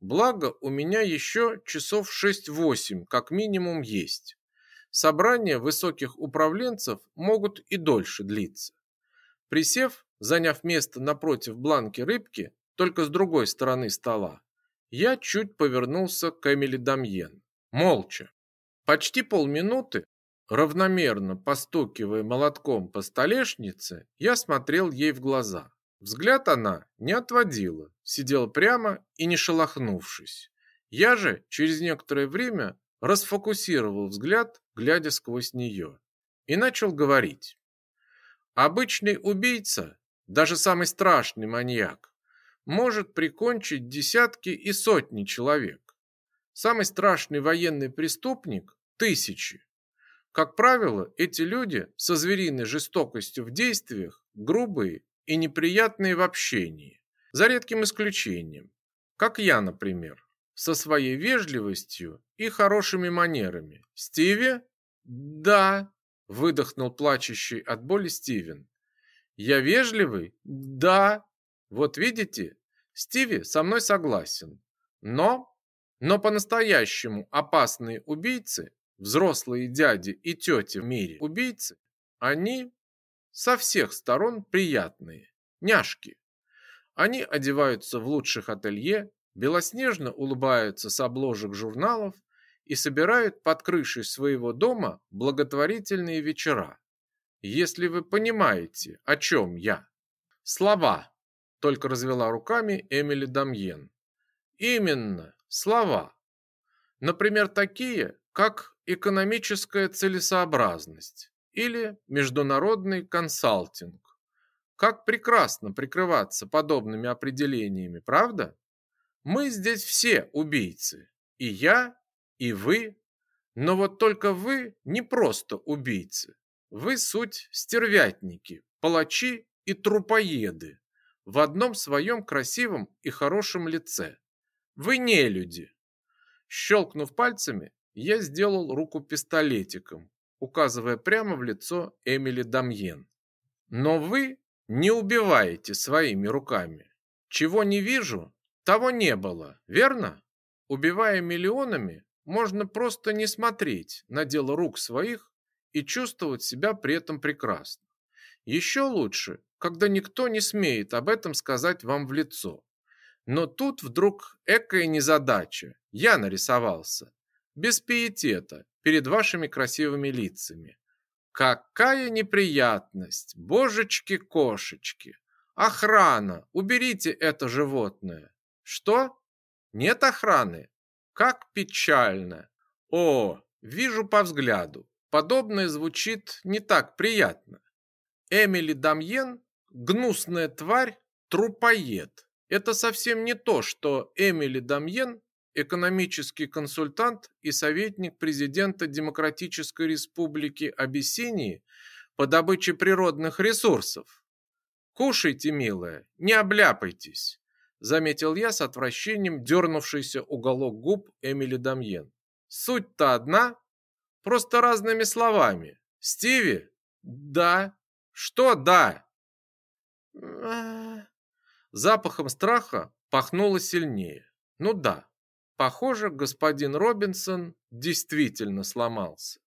Благо, у меня еще часов 6-8 как минимум есть. Собрания высоких управленцев могут и дольше длиться. Присев, заняв место напротив бланки рыбки, только с другой стороны стола, я чуть повернулся к Эмили Дамьен. Молча. Почти полминуты Равномерно постукивая молотком по столешнице, я смотрел ей в глаза. Взгляд она не отводила, сидела прямо и не шелохнувшись. Я же через некоторое время расфокусировал взгляд, глядя сквозь нее, и начал говорить. Обычный убийца, даже самый страшный маньяк, может прикончить десятки и сотни человек. Самый страшный военный преступник – тысячи. Как правило, эти люди со звериной жестокостью в действиях, грубые и неприятные в общении, за редким исключением, как я, например. со своей вежливостью и хорошими манерами. Стиви? Да, выдохнул плачущий от боли Стивен. Я вежливый? Да. Вот видите, Стиви со мной согласен. Но, но по-настоящему опасные убийцы, взрослые дяди и тети в мире убийцы, они со всех сторон приятные, няшки. Они одеваются в лучших ателье, белоснежно улыбаются с обложек журналов и собирают под крышей своего дома благотворительные вечера. Если вы понимаете, о чем я. Слова, только развела руками Эмили Дамьен. Именно, слова. Например, такие, как экономическая целесообразность или международный консалтинг. Как прекрасно прикрываться подобными определениями, правда? Мы здесь все убийцы. И я, и вы. Но вот только вы не просто убийцы. Вы суть стервятники, палачи и трупоеды в одном своем красивом и хорошем лице. Вы не люди. Щелкнув пальцами, я сделал руку пистолетиком, указывая прямо в лицо Эмили Дамьен. Но вы не убиваете своими руками. Чего не вижу, того не было, верно? Убивая миллионами, можно просто не смотреть на дело рук своих и чувствовать себя при этом прекрасно. Еще лучше, когда никто не смеет об этом сказать вам в лицо. Но тут вдруг экая незадача. Я нарисовался. Без пиетета, перед вашими красивыми лицами. Какая неприятность! Божечки-кошечки! Охрана! Уберите это животное! Что? Нет охраны? Как печально! О, вижу по взгляду. Подобное звучит не так приятно. Эмили Дамьен – гнусная тварь, трупоед. Это совсем не то, что Эмили Дамьен экономический консультант и советник президента Демократической Республики Абиссинии по добыче природных ресурсов. Кушайте, милая, не обляпайтесь, заметил я с отвращением дернувшийся уголок губ Эмили Дамьен. Суть-то одна, просто разными словами. Стиви? Да. Что да? Запахом страха пахнуло сильнее. Ну да, Похоже, господин Робинсон действительно сломался.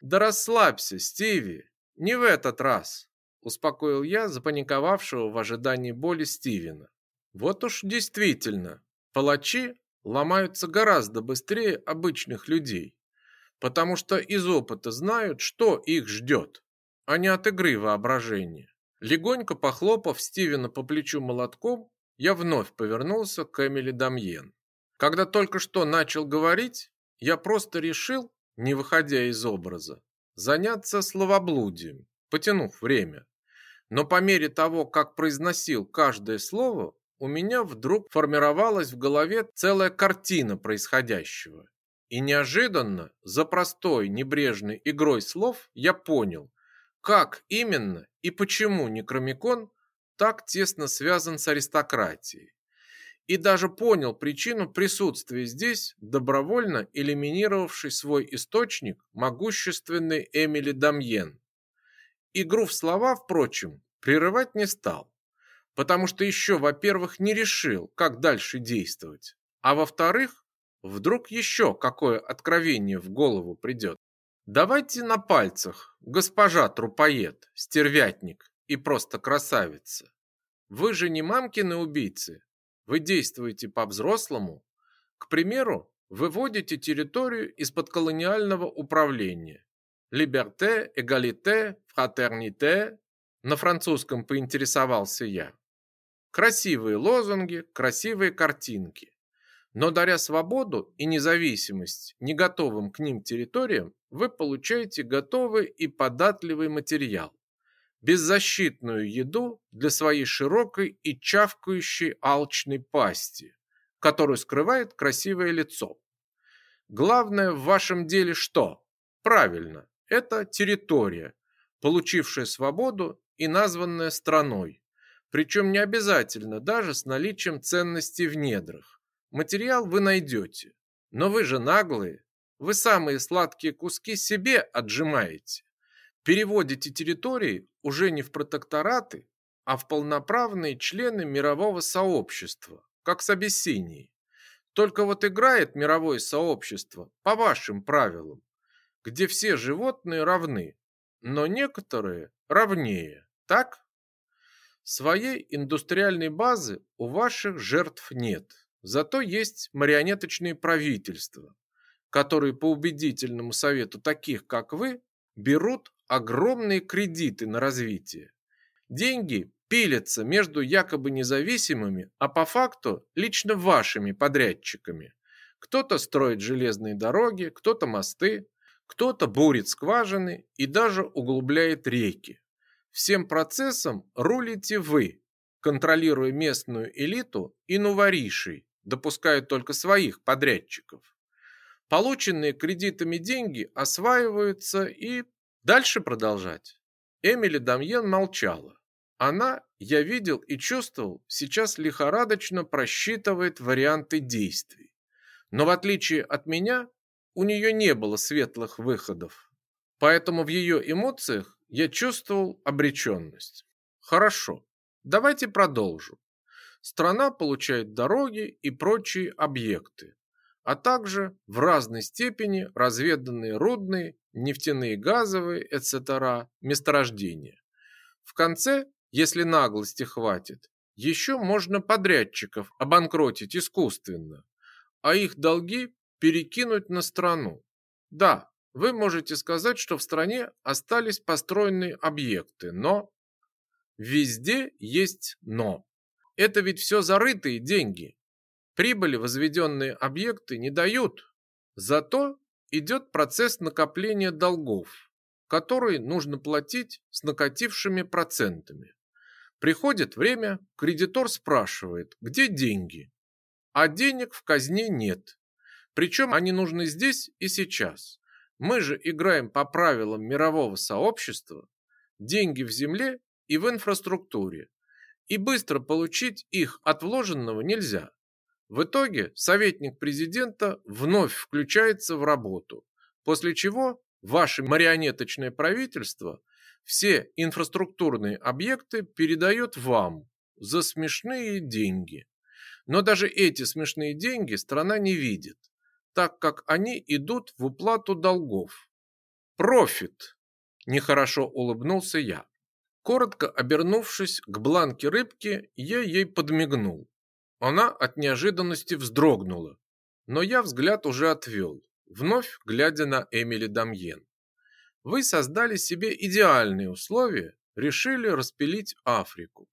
Да расслабься, Стиви, не в этот раз, успокоил я запаниковавшего в ожидании боли Стивена. Вот уж действительно, палачи ломаются гораздо быстрее обычных людей, потому что из опыта знают, что их ждет, а не от игры воображения. Легонько похлопав Стивена по плечу молотком, я вновь повернулся к Эмили Дамьен. Когда только что начал говорить, я просто решил, не выходя из образа, заняться словоблудием, потянув время. Но по мере того, как произносил каждое слово, у меня вдруг формировалась в голове целая картина происходящего. И неожиданно, за простой, небрежной игрой слов, я понял, как именно и почему Некромикон так тесно связан с аристократией и даже понял причину присутствия здесь добровольно элиминировавший свой источник могущественной Эмили Дамьен. Игру в слова, впрочем, прерывать не стал, потому что еще, во-первых, не решил, как дальше действовать, а во-вторых, вдруг еще какое откровение в голову придет. Давайте на пальцах, госпожа трупоед, стервятник и просто красавица. Вы же не мамкины убийцы, вы действуете по-взрослому. К примеру, выводите территорию из-под колониального управления. Либерте, эгалите, фратерните. На французском поинтересовался я. Красивые лозунги, красивые картинки. Но даря свободу и независимость не готовым к ним территориям, вы получаете готовый и податливый материал беззащитную еду для своей широкой и чавкающей алчной пасти, которую скрывает красивое лицо. Главное в вашем деле что? Правильно, это территория, получившая свободу и названная страной, причем не обязательно даже с наличием ценностей в недрах. материал вы найдете. Но вы же наглые. Вы самые сладкие куски себе отжимаете. Переводите территории уже не в протектораты, а в полноправные члены мирового сообщества, как с Абиссинией. Только вот играет мировое сообщество по вашим правилам, где все животные равны, но некоторые равнее, так? Своей индустриальной базы у ваших жертв нет, зато есть марионеточные правительства, которые по убедительному совету таких, как вы, берут огромные кредиты на развитие. Деньги пилятся между якобы независимыми, а по факту лично вашими подрядчиками. Кто-то строит железные дороги, кто-то мосты, кто-то бурит скважины и даже углубляет реки. Всем процессом рулите вы, контролируя местную элиту и новоришей, допуская только своих подрядчиков. Полученные кредитами деньги осваиваются и дальше продолжать. Эмили Дамьен молчала. Она, я видел и чувствовал, сейчас лихорадочно просчитывает варианты действий. Но в отличие от меня, у нее не было светлых выходов. Поэтому в ее эмоциях я чувствовал обреченность. Хорошо, давайте продолжим. Страна получает дороги и прочие объекты, а также в разной степени разведанные рудные, нефтяные, газовые, etc. месторождения. В конце если наглости хватит, еще можно подрядчиков обанкротить искусственно, а их долги перекинуть на страну. Да, вы можете сказать, что в стране остались построенные объекты, но везде есть но. Это ведь все зарытые деньги. Прибыли возведенные объекты не дают. Зато идет процесс накопления долгов, который нужно платить с накатившими процентами. Приходит время, кредитор спрашивает, где деньги? А денег в казне нет. Причем они нужны здесь и сейчас. Мы же играем по правилам мирового сообщества. Деньги в земле и в инфраструктуре. И быстро получить их от вложенного нельзя. В итоге советник президента вновь включается в работу, после чего ваше марионеточное правительство все инфраструктурные объекты передает вам за смешные деньги. Но даже эти смешные деньги страна не видит, так как они идут в уплату долгов. Профит, нехорошо улыбнулся я. Коротко обернувшись к бланке рыбки, я ей подмигнул. Она от неожиданности вздрогнула, но я взгляд уже отвел, вновь глядя на Эмили Дамьен. Вы создали себе идеальные условия, решили распилить Африку.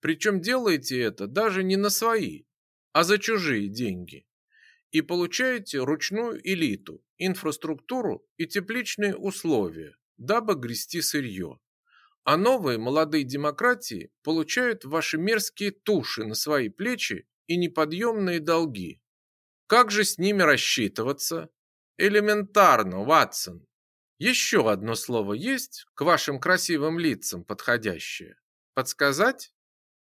Причем делаете это даже не на свои, а за чужие деньги. И получаете ручную элиту, инфраструктуру и тепличные условия, дабы грести сырье. А новые молодые демократии получают ваши мерзкие туши на свои плечи и неподъемные долги. Как же с ними рассчитываться? Элементарно, Ватсон. Еще одно слово есть к вашим красивым лицам подходящее. Подсказать?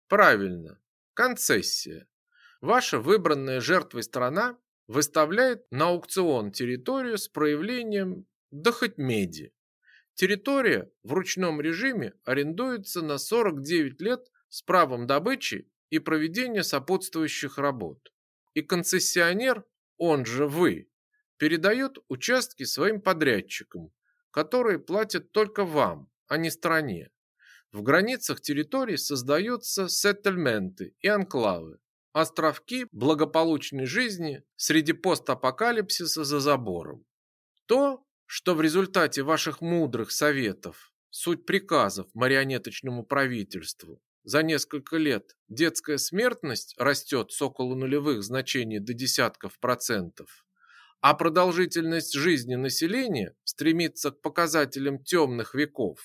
Правильно. Концессия. Ваша выбранная жертвой страна выставляет на аукцион территорию с проявлением да хоть меди. Территория в ручном режиме арендуется на 49 лет с правом добычи и проведения сопутствующих работ. И концессионер, он же вы, передает участки своим подрядчикам, которые платят только вам, а не стране. В границах территорий создаются сеттельменты и анклавы, островки благополучной жизни среди постапокалипсиса за забором. То, что в результате ваших мудрых советов, суть приказов марионеточному правительству, за несколько лет детская смертность растет с около нулевых значений до десятков процентов, а продолжительность жизни населения стремится к показателям темных веков.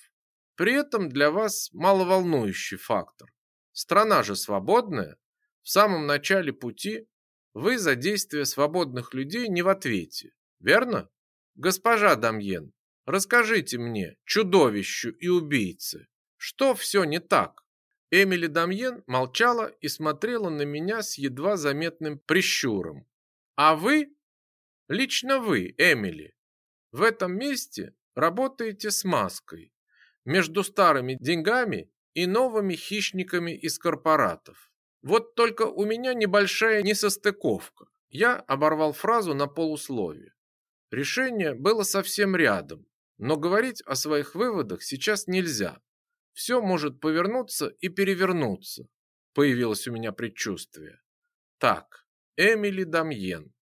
При этом для вас маловолнующий фактор. Страна же свободная. В самом начале пути вы за действия свободных людей не в ответе, верно? Госпожа Дамьен, расскажите мне, чудовищу и убийце, что все не так? Эмили Дамьен молчала и смотрела на меня с едва заметным прищуром. А вы, лично вы, Эмили, в этом месте работаете с маской между старыми деньгами и новыми хищниками из корпоратов. Вот только у меня небольшая несостыковка. Я оборвал фразу на полусловие. Решение было совсем рядом, но говорить о своих выводах сейчас нельзя. Все может повернуться и перевернуться. Появилось у меня предчувствие. Так, Эмили Дамьен.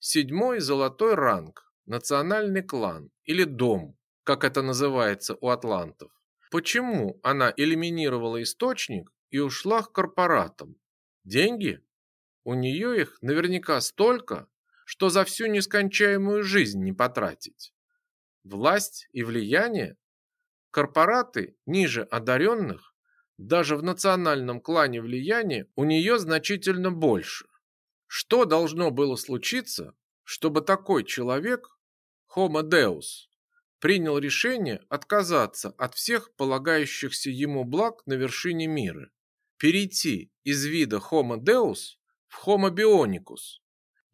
Седьмой золотой ранг, национальный клан или дом, как это называется у атлантов. Почему она элиминировала источник и ушла к корпоратам? Деньги? У нее их наверняка столько, что за всю нескончаемую жизнь не потратить. Власть и влияние? Корпораты ниже одаренных, даже в национальном клане влияние у нее значительно больше. Что должно было случиться, чтобы такой человек, Homo Deus, принял решение отказаться от всех полагающихся ему благ на вершине мира, перейти из вида Homo Deus в Homo Bionicus.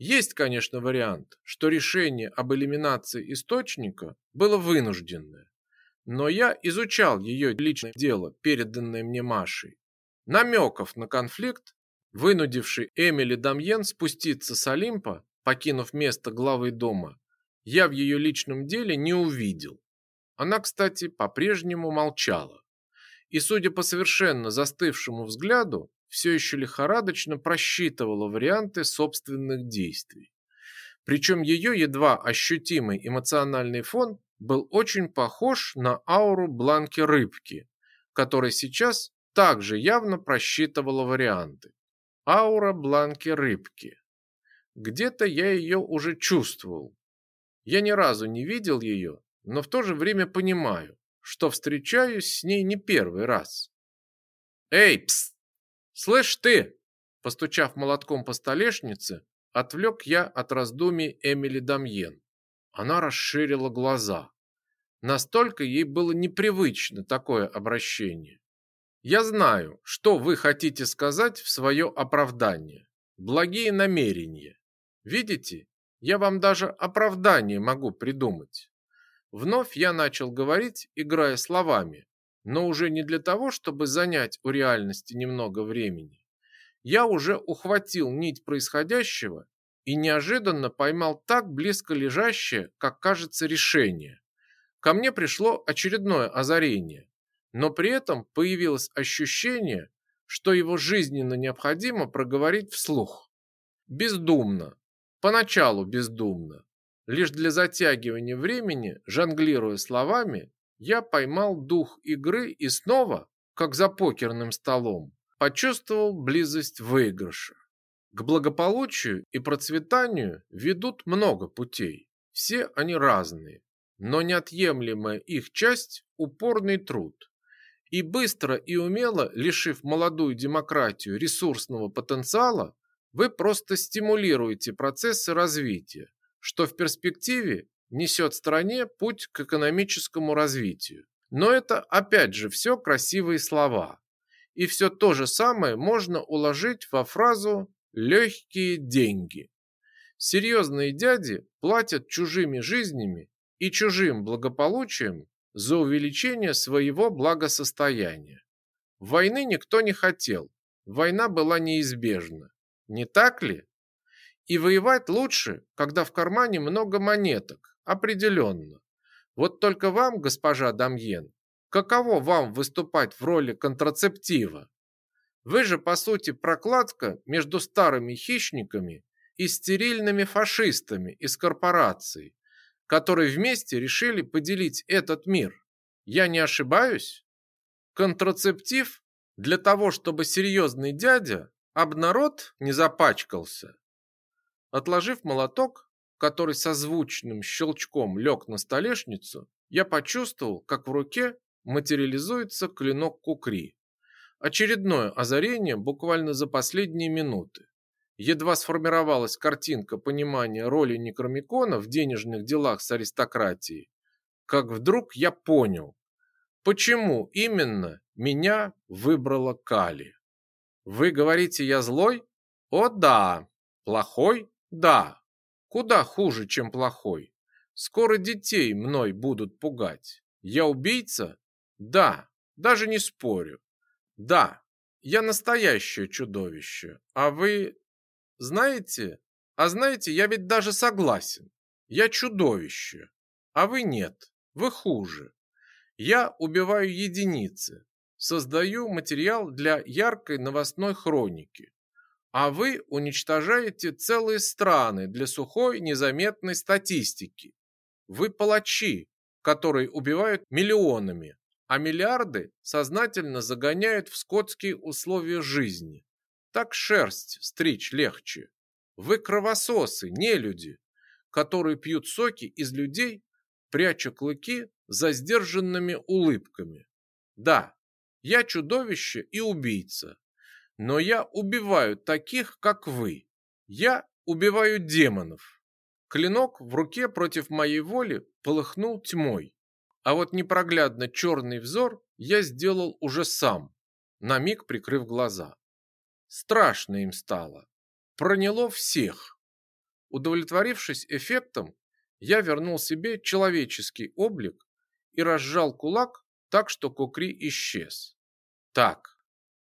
Есть, конечно, вариант, что решение об элиминации источника было вынужденное, но я изучал ее личное дело, переданное мне Машей. Намеков на конфликт, вынудивший Эмили Дамьен спуститься с Олимпа, покинув место главы дома, я в ее личном деле не увидел. Она, кстати, по-прежнему молчала. И, судя по совершенно застывшему взгляду, все еще лихорадочно просчитывала варианты собственных действий. Причем ее едва ощутимый эмоциональный фон был очень похож на ауру Бланки Рыбки, которая сейчас также явно просчитывала варианты. Аура Бланки Рыбки. Где-то я ее уже чувствовал, я ни разу не видел ее, но в то же время понимаю, что встречаюсь с ней не первый раз. «Эй, пс! Слышь ты!» Постучав молотком по столешнице, отвлек я от раздумий Эмили Дамьен. Она расширила глаза. Настолько ей было непривычно такое обращение. «Я знаю, что вы хотите сказать в свое оправдание. Благие намерения. Видите, я вам даже оправдание могу придумать. Вновь я начал говорить, играя словами, но уже не для того, чтобы занять у реальности немного времени. Я уже ухватил нить происходящего и неожиданно поймал так близко лежащее, как кажется, решение. Ко мне пришло очередное озарение, но при этом появилось ощущение, что его жизненно необходимо проговорить вслух. Бездумно, Поначалу бездумно. Лишь для затягивания времени, жонглируя словами, я поймал дух игры и снова, как за покерным столом, почувствовал близость выигрыша. К благополучию и процветанию ведут много путей. Все они разные, но неотъемлемая их часть – упорный труд. И быстро и умело, лишив молодую демократию ресурсного потенциала, вы просто стимулируете процессы развития, что в перспективе несет стране путь к экономическому развитию. Но это опять же все красивые слова. И все то же самое можно уложить во фразу «легкие деньги». Серьезные дяди платят чужими жизнями и чужим благополучием за увеличение своего благосостояния. Войны никто не хотел, война была неизбежна. Не так ли? И воевать лучше, когда в кармане много монеток, определенно. Вот только вам, госпожа Дамьен, каково вам выступать в роли контрацептива? Вы же, по сути, прокладка между старыми хищниками и стерильными фашистами из корпораций, которые вместе решили поделить этот мир. Я не ошибаюсь? Контрацептив для того, чтобы серьезный дядя Об народ не запачкался. Отложив молоток, который со звучным щелчком лег на столешницу, я почувствовал, как в руке материализуется клинок кукри. Очередное озарение буквально за последние минуты. Едва сформировалась картинка понимания роли Некромикона в денежных делах с аристократией, как вдруг я понял, почему именно Меня выбрала Кали. Вы говорите, я злой? О да. Плохой? Да. Куда хуже, чем плохой. Скоро детей мной будут пугать. Я убийца? Да. Даже не спорю. Да. Я настоящее чудовище. А вы знаете? А знаете, я ведь даже согласен. Я чудовище. А вы нет. Вы хуже. Я убиваю единицы, создаю материал для яркой новостной хроники. А вы уничтожаете целые страны для сухой незаметной статистики. Вы палачи, которые убивают миллионами, а миллиарды сознательно загоняют в скотские условия жизни. Так шерсть стричь легче. Вы кровососы, не люди, которые пьют соки из людей, пряча клыки за сдержанными улыбками. Да, я чудовище и убийца, но я убиваю таких, как вы. Я убиваю демонов. Клинок в руке против моей воли полыхнул тьмой, а вот непроглядно черный взор я сделал уже сам, на миг прикрыв глаза. Страшно им стало. Проняло всех. Удовлетворившись эффектом, я вернул себе человеческий облик и разжал кулак так, что Кукри исчез. Так,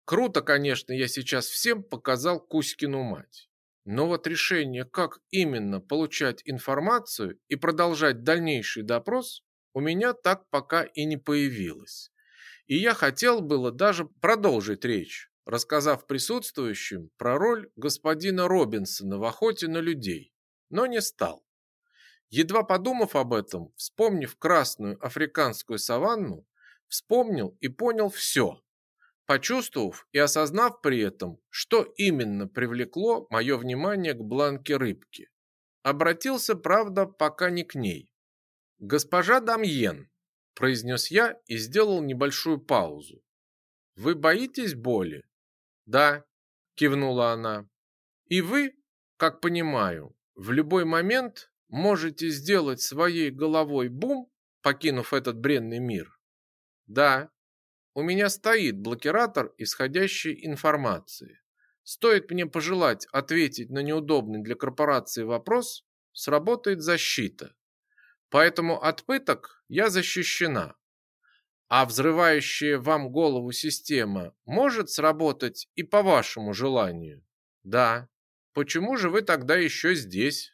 круто, конечно, я сейчас всем показал Кузькину мать. Но вот решение, как именно получать информацию и продолжать дальнейший допрос, у меня так пока и не появилось. И я хотел было даже продолжить речь, рассказав присутствующим про роль господина Робинсона в охоте на людей, но не стал. Едва подумав об этом, вспомнив красную африканскую саванну, вспомнил и понял все, почувствовав и осознав при этом, что именно привлекло мое внимание к бланке рыбки. Обратился, правда, пока не к ней. «Госпожа Дамьен», – произнес я и сделал небольшую паузу. «Вы боитесь боли?» «Да», – кивнула она. «И вы, как понимаю, в любой момент можете сделать своей головой бум, покинув этот бренный мир? Да, у меня стоит блокиратор исходящей информации. Стоит мне пожелать ответить на неудобный для корпорации вопрос, сработает защита. Поэтому от пыток я защищена. А взрывающая вам голову система может сработать и по вашему желанию? Да. Почему же вы тогда еще здесь?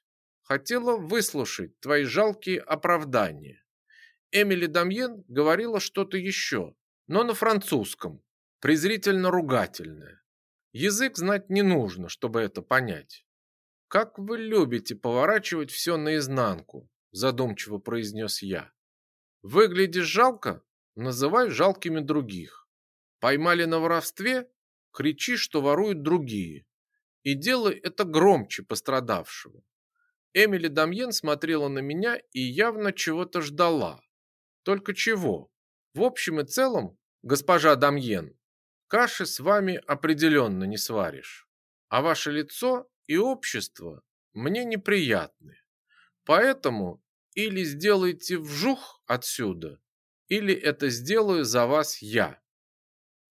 хотела выслушать твои жалкие оправдания. Эмили Дамьен говорила что-то еще, но на французском, презрительно-ругательное. Язык знать не нужно, чтобы это понять. «Как вы любите поворачивать все наизнанку», задумчиво произнес я. «Выглядишь жалко? Называй жалкими других. Поймали на воровстве? Кричи, что воруют другие. И делай это громче пострадавшего. Эмили Дамьен смотрела на меня и явно чего-то ждала. Только чего? В общем и целом, госпожа Дамьен, каши с вами определенно не сваришь. А ваше лицо и общество мне неприятны. Поэтому или сделайте вжух отсюда, или это сделаю за вас я.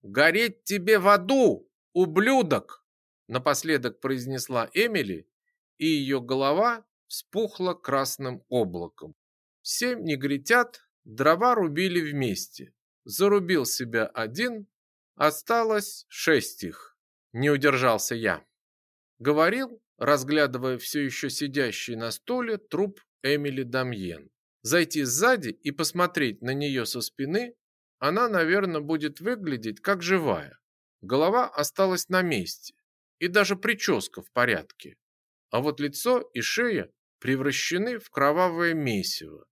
Гореть тебе в аду, ублюдок, напоследок произнесла Эмили, и ее голова вспухла красным облаком. Семь негритят дрова рубили вместе. Зарубил себя один, осталось шесть их. Не удержался я. Говорил, разглядывая все еще сидящий на стуле труп Эмили Дамьен. Зайти сзади и посмотреть на нее со спины, она, наверное, будет выглядеть как живая. Голова осталась на месте, и даже прическа в порядке. А вот лицо и шея превращены в кровавое месиво.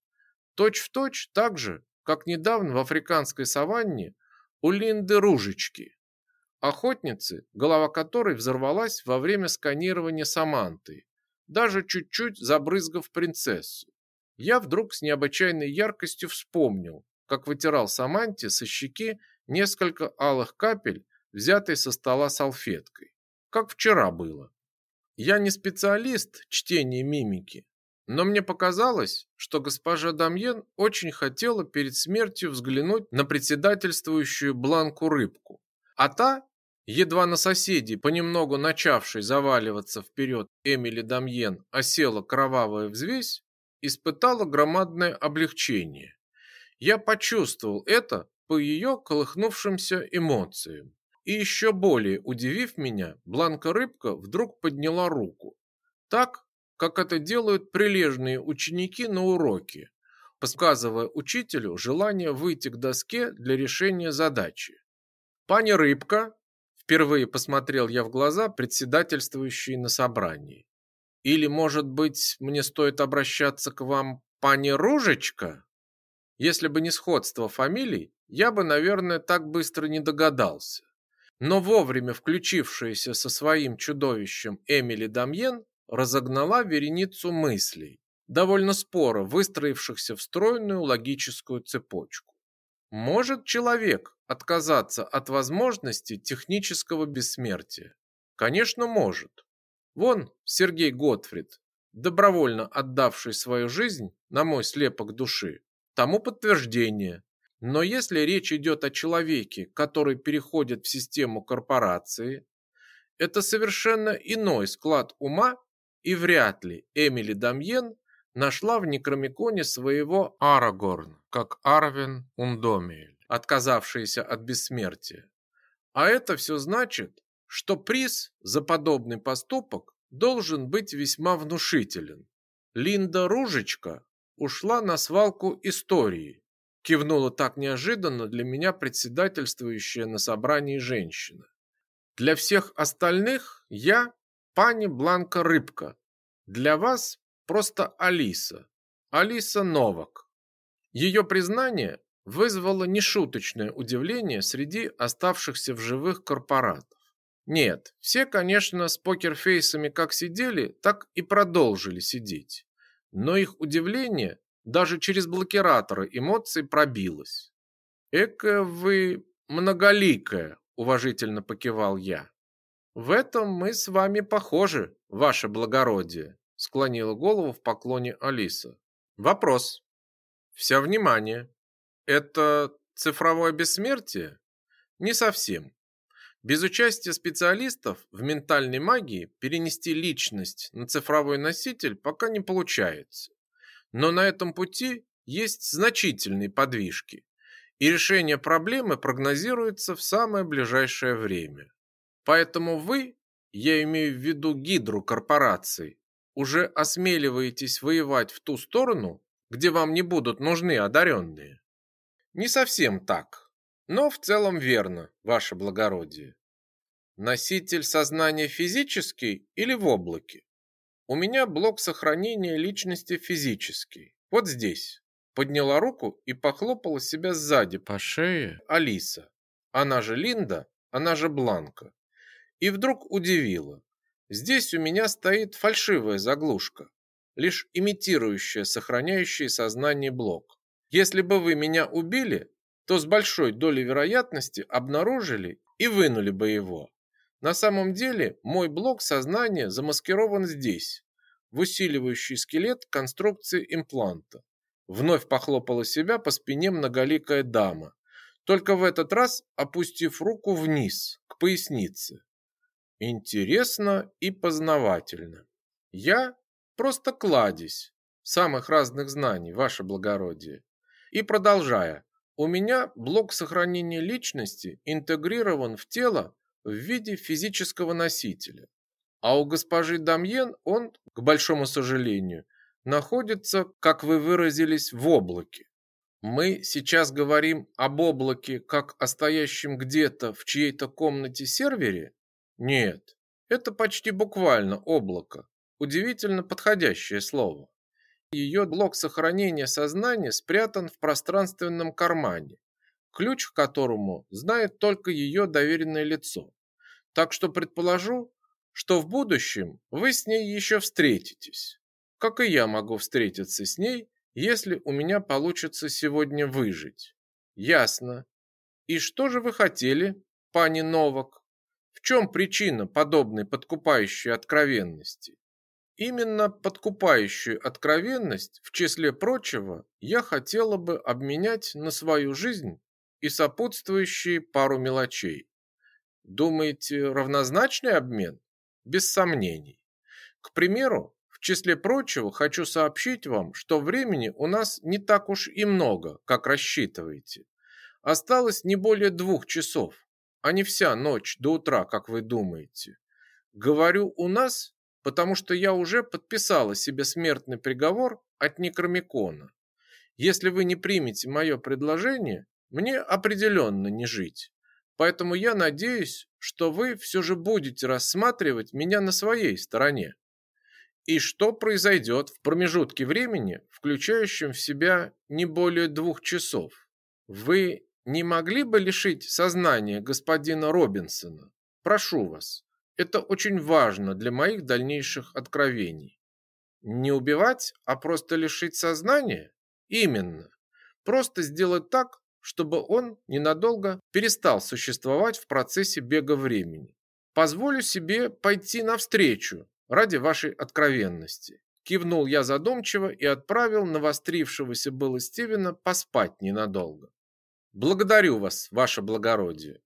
Точь в точь так же, как недавно в африканской саванне у Линды Ружечки, охотницы, голова которой взорвалась во время сканирования Саманты, даже чуть-чуть забрызгав принцессу. Я вдруг с необычайной яркостью вспомнил, как вытирал Саманте со щеки несколько алых капель, взятой со стола салфеткой, как вчера было. Я не специалист чтения мимики, Но мне показалось, что госпожа Дамьен очень хотела перед смертью взглянуть на председательствующую Бланку рыбку. А та, едва на соседей, понемногу начавшей заваливаться вперед Эмили Дамьен, осела кровавая взвесь, испытала громадное облегчение. Я почувствовал это по ее колыхнувшимся эмоциям. И еще более удивив меня, Бланка-рыбка вдруг подняла руку. Так, как это делают прилежные ученики на уроке, подсказывая учителю желание выйти к доске для решения задачи. «Пани Рыбка», впервые посмотрел я в глаза председательствующей на собрании. «Или, может быть, мне стоит обращаться к вам, пани Ружечка?» Если бы не сходство фамилий, я бы, наверное, так быстро не догадался. Но вовремя включившаяся со своим чудовищем Эмили Дамьен разогнала вереницу мыслей, довольно споро выстроившихся в стройную логическую цепочку. Может человек отказаться от возможности технического бессмертия? Конечно, может. Вон Сергей Готфрид, добровольно отдавший свою жизнь на мой слепок души, тому подтверждение. Но если речь идет о человеке, который переходит в систему корпорации, это совершенно иной склад ума и вряд ли Эмили Дамьен нашла в Некромиконе своего Арагорн, как Арвин Ундомиэль, отказавшийся от бессмертия. А это все значит, что приз за подобный поступок должен быть весьма внушителен. Линда Ружечка ушла на свалку истории, кивнула так неожиданно для меня председательствующая на собрании женщина. Для всех остальных я пани Бланка Рыбка. Для вас просто Алиса. Алиса Новак. Ее признание вызвало нешуточное удивление среди оставшихся в живых корпоратов. Нет, все, конечно, с покерфейсами как сидели, так и продолжили сидеть. Но их удивление даже через блокираторы эмоций пробилось. «Эка вы многоликая», – уважительно покивал я. В этом мы с вами похожи, ваше благородие, склонила голову в поклоне Алиса. Вопрос. Вся внимание. Это цифровое бессмертие? Не совсем. Без участия специалистов в ментальной магии перенести личность на цифровой носитель пока не получается. Но на этом пути есть значительные подвижки, и решение проблемы прогнозируется в самое ближайшее время. Поэтому вы, я имею в виду гидру корпораций, уже осмеливаетесь воевать в ту сторону, где вам не будут нужны одаренные. Не совсем так, но в целом верно, ваше благородие. Носитель сознания физический или в облаке? У меня блок сохранения личности физический. Вот здесь. Подняла руку и похлопала себя сзади по шее Алиса. Она же Линда, она же Бланка и вдруг удивило. Здесь у меня стоит фальшивая заглушка, лишь имитирующая сохраняющий сознание блок. Если бы вы меня убили, то с большой долей вероятности обнаружили и вынули бы его. На самом деле мой блок сознания замаскирован здесь, в усиливающий скелет конструкции импланта. Вновь похлопала себя по спине многоликая дама, только в этот раз опустив руку вниз, к пояснице. Интересно и познавательно. Я просто кладезь самых разных знаний, ваше благородие. И продолжая, у меня блок сохранения личности интегрирован в тело в виде физического носителя. А у госпожи Дамьен он, к большому сожалению, находится, как вы выразились, в облаке. Мы сейчас говорим об облаке как о стоящем где-то в чьей-то комнате сервере нет, это почти буквально облако. Удивительно подходящее слово. Ее блок сохранения сознания спрятан в пространственном кармане, ключ к которому знает только ее доверенное лицо. Так что предположу, что в будущем вы с ней еще встретитесь. Как и я могу встретиться с ней, если у меня получится сегодня выжить. Ясно. И что же вы хотели, пани Новак? Чем причина подобной подкупающей откровенности? Именно подкупающую откровенность, в числе прочего, я хотела бы обменять на свою жизнь и сопутствующие пару мелочей. Думаете, равнозначный обмен? Без сомнений. К примеру, в числе прочего хочу сообщить вам, что времени у нас не так уж и много, как рассчитываете. Осталось не более двух часов, а не вся ночь до утра, как вы думаете. Говорю «у нас», потому что я уже подписала себе смертный приговор от Некромикона. Если вы не примете мое предложение, мне определенно не жить. Поэтому я надеюсь, что вы все же будете рассматривать меня на своей стороне. И что произойдет в промежутке времени, включающем в себя не более двух часов? Вы не могли бы лишить сознания господина Робинсона? Прошу вас. Это очень важно для моих дальнейших откровений. Не убивать, а просто лишить сознания? Именно. Просто сделать так, чтобы он ненадолго перестал существовать в процессе бега времени. Позволю себе пойти навстречу ради вашей откровенности. Кивнул я задумчиво и отправил навострившегося было Стивена поспать ненадолго. Благодарю вас, ваше благородие.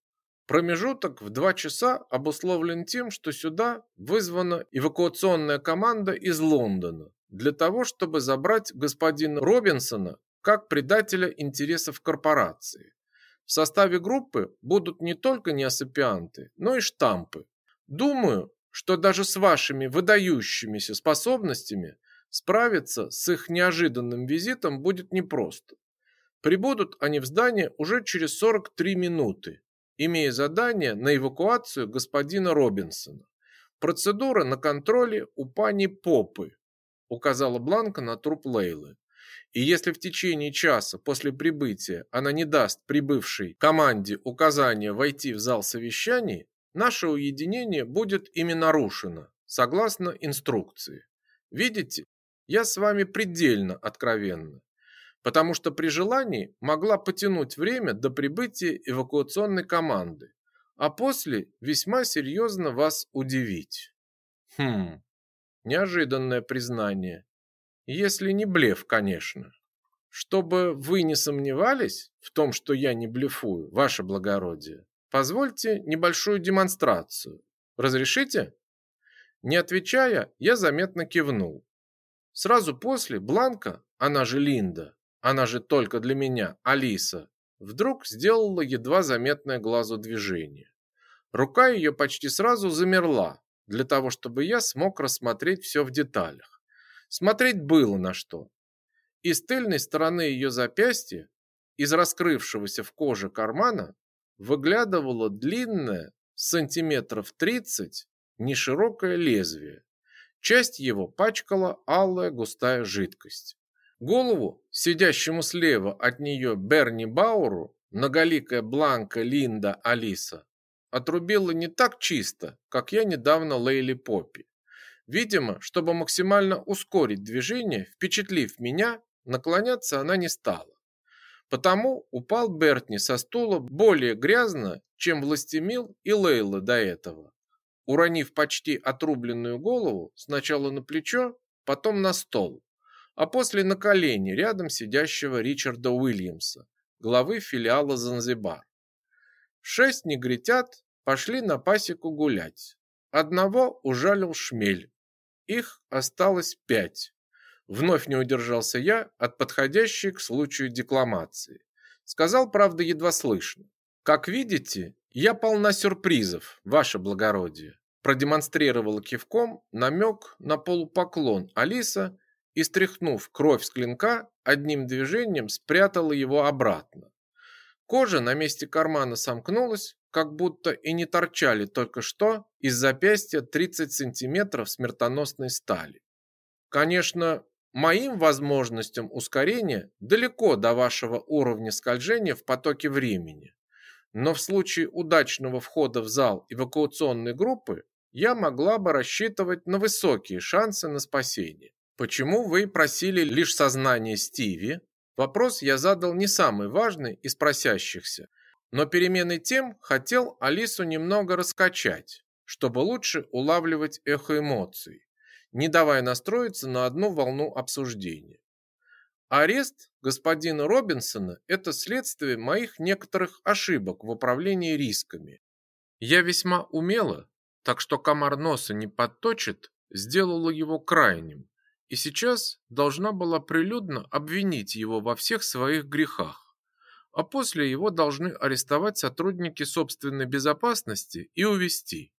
Промежуток в два часа обусловлен тем, что сюда вызвана эвакуационная команда из Лондона для того, чтобы забрать господина Робинсона как предателя интересов корпорации. В составе группы будут не только неосыпианты, но и штампы. Думаю, что даже с вашими выдающимися способностями справиться с их неожиданным визитом будет непросто. Прибудут они в здание уже через 43 минуты, имея задание на эвакуацию господина Робинсона. Процедура на контроле у пани Попы, указала Бланка на труп Лейлы. И если в течение часа после прибытия она не даст прибывшей команде указания войти в зал совещаний, наше уединение будет ими нарушено, согласно инструкции. Видите, я с вами предельно откровенна потому что при желании могла потянуть время до прибытия эвакуационной команды, а после весьма серьезно вас удивить. Хм, неожиданное признание. Если не блеф, конечно. Чтобы вы не сомневались в том, что я не блефую, ваше благородие, позвольте небольшую демонстрацию. Разрешите? Не отвечая, я заметно кивнул. Сразу после Бланка, она же Линда, она же только для меня, Алиса, вдруг сделала едва заметное глазу движение. Рука ее почти сразу замерла, для того, чтобы я смог рассмотреть все в деталях. Смотреть было на что. Из тыльной стороны ее запястья, из раскрывшегося в коже кармана, выглядывало длинное, сантиметров 30, неширокое лезвие. Часть его пачкала алая густая жидкость. Голову, сидящему слева от нее Берни Бауру, многоликая Бланка Линда Алиса, отрубила не так чисто, как я недавно Лейли Поппи. Видимо, чтобы максимально ускорить движение, впечатлив меня, наклоняться она не стала. Потому упал Бертни со стула более грязно, чем Властемил и Лейла до этого. Уронив почти отрубленную голову сначала на плечо, потом на стол а после на колени рядом сидящего Ричарда Уильямса, главы филиала Занзибар. Шесть негритят пошли на пасеку гулять. Одного ужалил шмель. Их осталось пять. Вновь не удержался я от подходящей к случаю декламации. Сказал, правда, едва слышно. Как видите, я полна сюрпризов, ваше благородие. Продемонстрировала кивком намек на полупоклон Алиса и, стряхнув кровь с клинка, одним движением спрятала его обратно. Кожа на месте кармана сомкнулась, как будто и не торчали только что из запястья 30 сантиметров смертоносной стали. Конечно, моим возможностям ускорения далеко до вашего уровня скольжения в потоке времени. Но в случае удачного входа в зал эвакуационной группы я могла бы рассчитывать на высокие шансы на спасение. Почему вы просили лишь сознание Стиви? Вопрос я задал не самый важный из просящихся, но переменной тем хотел Алису немного раскачать, чтобы лучше улавливать эхо эмоций. не давая настроиться на одну волну обсуждения. Арест господина Робинсона – это следствие моих некоторых ошибок в управлении рисками. Я весьма умело, так что комар носа не подточит, сделала его крайним, и сейчас должна была прилюдно обвинить его во всех своих грехах. А после его должны арестовать сотрудники собственной безопасности и увезти.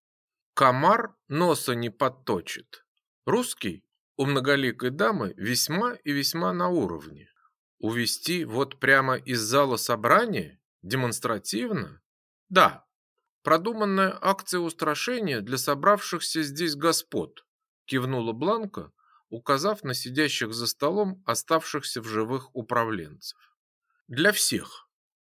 Комар носа не подточит. Русский у многоликой дамы весьма и весьма на уровне. Увести вот прямо из зала собрания? Демонстративно? Да. Продуманная акция устрашения для собравшихся здесь господ, кивнула Бланка, указав на сидящих за столом оставшихся в живых управленцев. Для всех.